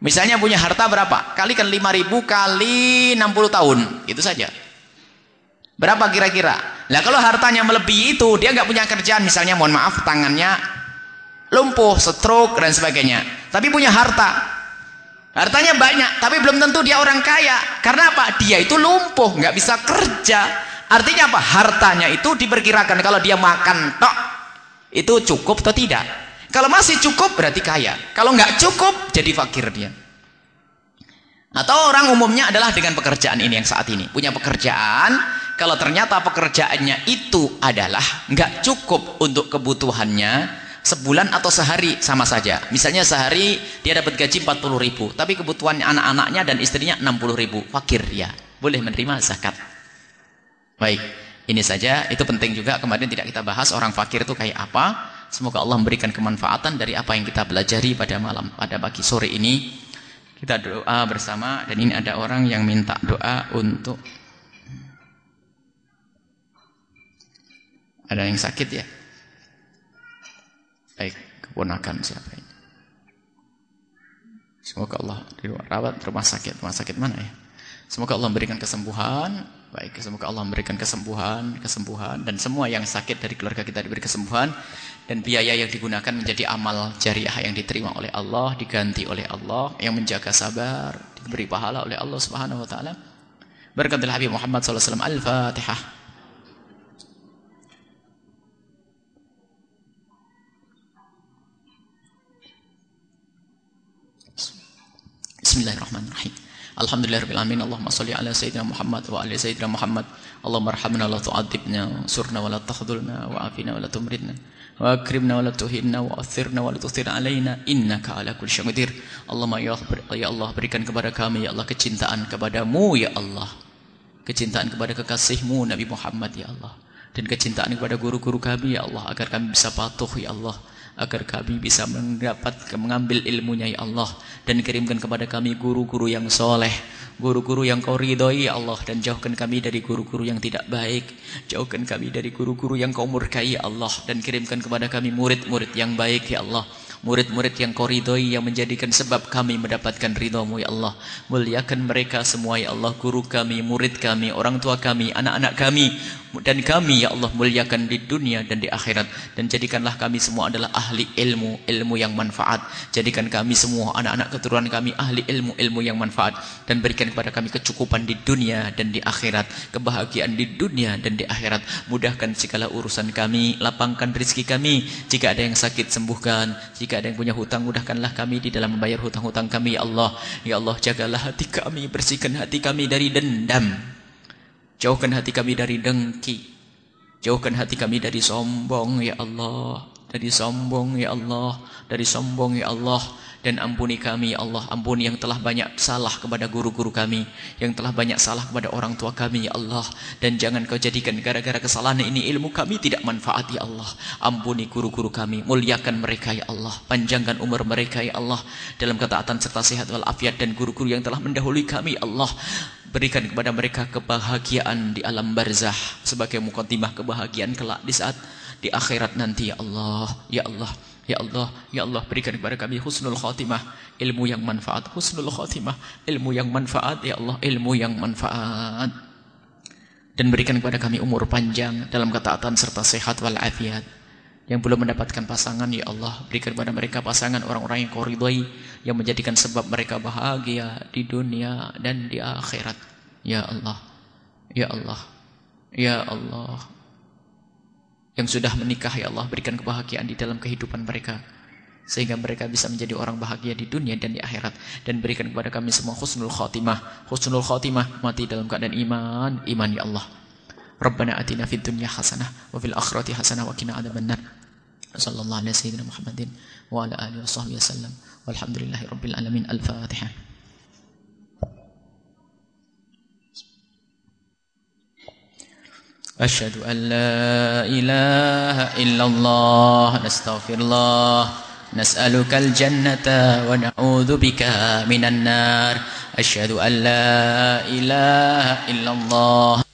Misalnya punya harta berapa? Kalikan 5 ribu kali 60 tahun. Itu saja. Berapa kira-kira? Lah kalau hartanya melebihi itu, dia nggak punya kerjaan, misalnya mohon maaf tangannya lumpuh, stroke dan sebagainya. Tapi punya harta. Hartanya banyak, tapi belum tentu dia orang kaya. Karena apa? Dia itu lumpuh, nggak bisa kerja. Artinya apa? Hartanya itu diperkirakan kalau dia makan tok itu cukup atau tidak. Kalau masih cukup berarti kaya. Kalau nggak cukup jadi fakir dia. Atau orang umumnya adalah dengan pekerjaan ini yang saat ini. Punya pekerjaan, kalau ternyata pekerjaannya itu adalah nggak cukup untuk kebutuhannya sebulan atau sehari sama saja. Misalnya sehari dia dapat gaji 40 ribu tapi kebutuhan anak-anaknya dan istrinya 60 ribu fakir ya boleh menerima zakat. Baik ini saja. Itu penting juga kemarin tidak kita bahas orang fakir itu kayak apa. Semoga Allah memberikan kemanfaatan dari apa yang kita belajari pada malam pada pagi sore ini. Kita doa bersama dan ini ada orang yang minta doa untuk Ada yang sakit ya? Baik, keponakan siapa ini? Semoga Allah dirawat rumah sakit. Rumah sakit mana ya? Semoga Allah memberikan kesembuhan. Baik, semoga Allah memberikan kesembuhan, kesembuhan dan semua yang sakit dari keluarga kita diberi kesembuhan dan biaya yang digunakan menjadi amal jariah yang diterima oleh Allah, diganti oleh Allah, yang menjaga sabar, diberi pahala oleh Allah Subhanahu wa taala. Berkatlah Habib Muhammad sallallahu alaihi wasallam. Al-Fatihah. Bismillahirrahmanirrahim. Alhamdulillahirabbil alamin. Allahumma shalli ala sayyidina Muhammad wa ali sayyidina Muhammad. Allahumma arhamna wa la tu'adzibna, surna wa la takhdhulna wa afina wa la tumridna. Wa wa athirna wa la tuthir alaina innaka ala kulli syai'in qadir. Allahumma ya, ya Allah berikan kepada kami ya Allah kecintaan kepadamu ya Allah. Kecintaan kepada kekasihmu Nabi Muhammad ya Allah. Dan kecintaan kepada guru-guru kami ya Allah agar kami bisa patuh ya Allah agar kami bisa mendapat mengambil ilmunya ya Allah dan kirimkan kepada kami guru-guru yang soleh guru-guru yang kau ridhoi ya Allah dan jauhkan kami dari guru-guru yang tidak baik jauhkan kami dari guru-guru yang kau murkai ya Allah dan kirimkan kepada kami murid-murid yang baik ya Allah murid-murid yang kau ridhoi yang menjadikan sebab kami mendapatkan ridhamu ya Allah. Muliakan mereka semua ya Allah guru kami murid kami orang tua kami anak-anak kami dan kami ya Allah muliakan di dunia dan di akhirat. Dan jadikanlah kami semua adalah ahli ilmu ilmu yang manfaat. Jadikan kami semua anak-anak keturunan kami ahli ilmu ilmu yang manfaat. Dan berikan kepada kami kecukupan di dunia dan di akhirat. Kebahagiaan di dunia dan di akhirat. Mudahkan segala urusan kami lapangkan rezeki kami. Jika ada yang sakit sembuhkan. Jika ada yang punya hutang mudahkanlah kami di dalam membayar hutang-hutang kami ya Allah. Ya Allah jagalah hati kami bersihkan hati kami dari dendam Jauhkan hati kami dari dengki. Jauhkan hati kami dari sombong ya Allah. Dari sombong ya Allah. Dari sombong ya Allah. Dan ampuni kami ya Allah Ampuni yang telah banyak salah kepada guru-guru kami Yang telah banyak salah kepada orang tua kami ya Allah Dan jangan kau jadikan gara-gara kesalahan ini ilmu kami tidak manfaat ya Allah Ampuni guru-guru kami Muliakan mereka ya Allah Panjangkan umur mereka ya Allah Dalam ketaatan serta sehat walafiat Dan guru-guru yang telah mendahului kami ya Allah Berikan kepada mereka kebahagiaan di alam barzah Sebagai mukaddimah kebahagiaan kelak di saat di akhirat nanti ya Allah Ya Allah Ya Allah, Ya Allah berikan kepada kami husnul khatimah, ilmu yang manfaat, husnul khatimah, ilmu yang manfaat, Ya Allah, ilmu yang manfaat. Dan berikan kepada kami umur panjang dalam ketaatan serta sehat walafiat. Yang belum mendapatkan pasangan, Ya Allah, berikan kepada mereka pasangan orang-orang yang kau ridhoi, yang menjadikan sebab mereka bahagia di dunia dan di akhirat. Ya Allah, Ya Allah, Ya Allah. Yang sudah menikah ya Allah berikan kebahagiaan di dalam kehidupan mereka. sehingga mereka bisa menjadi orang bahagia di dunia dan di akhirat dan berikan kepada kami semua husnul khatimah husnul khatimah mati dalam keadaan iman iman ya Allah ربنا أتنا في الدنيا حسنة وفي الآخرة حسنة وقنا عذاب النار. صلى الله على سيدنا محمد وعلى آله وصحبه وسلم. والحمد لله رب العالمين. الفاتحة. أشهد أن لا إله إلا الله. نستغفر الله. نسألك الجنة ونعوذ بك من النار. أشهد أن لا إله إلا الله.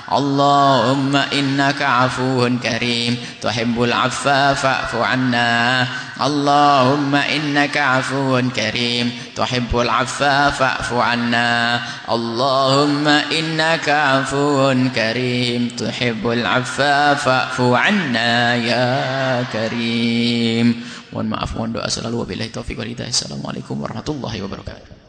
اللهم إنك عفو كريم تحب العفا فاعف عنا اللهم إنك عفو كريم تحب العفا فاعف عنا اللهم إنك عفو كريم تحب العفا فاعف عنا يا كريم Mohon maaf, mohon doa selalu. Wabillahi taufiq wal. Assalamualaikum warahmatullahi wabarakatuh.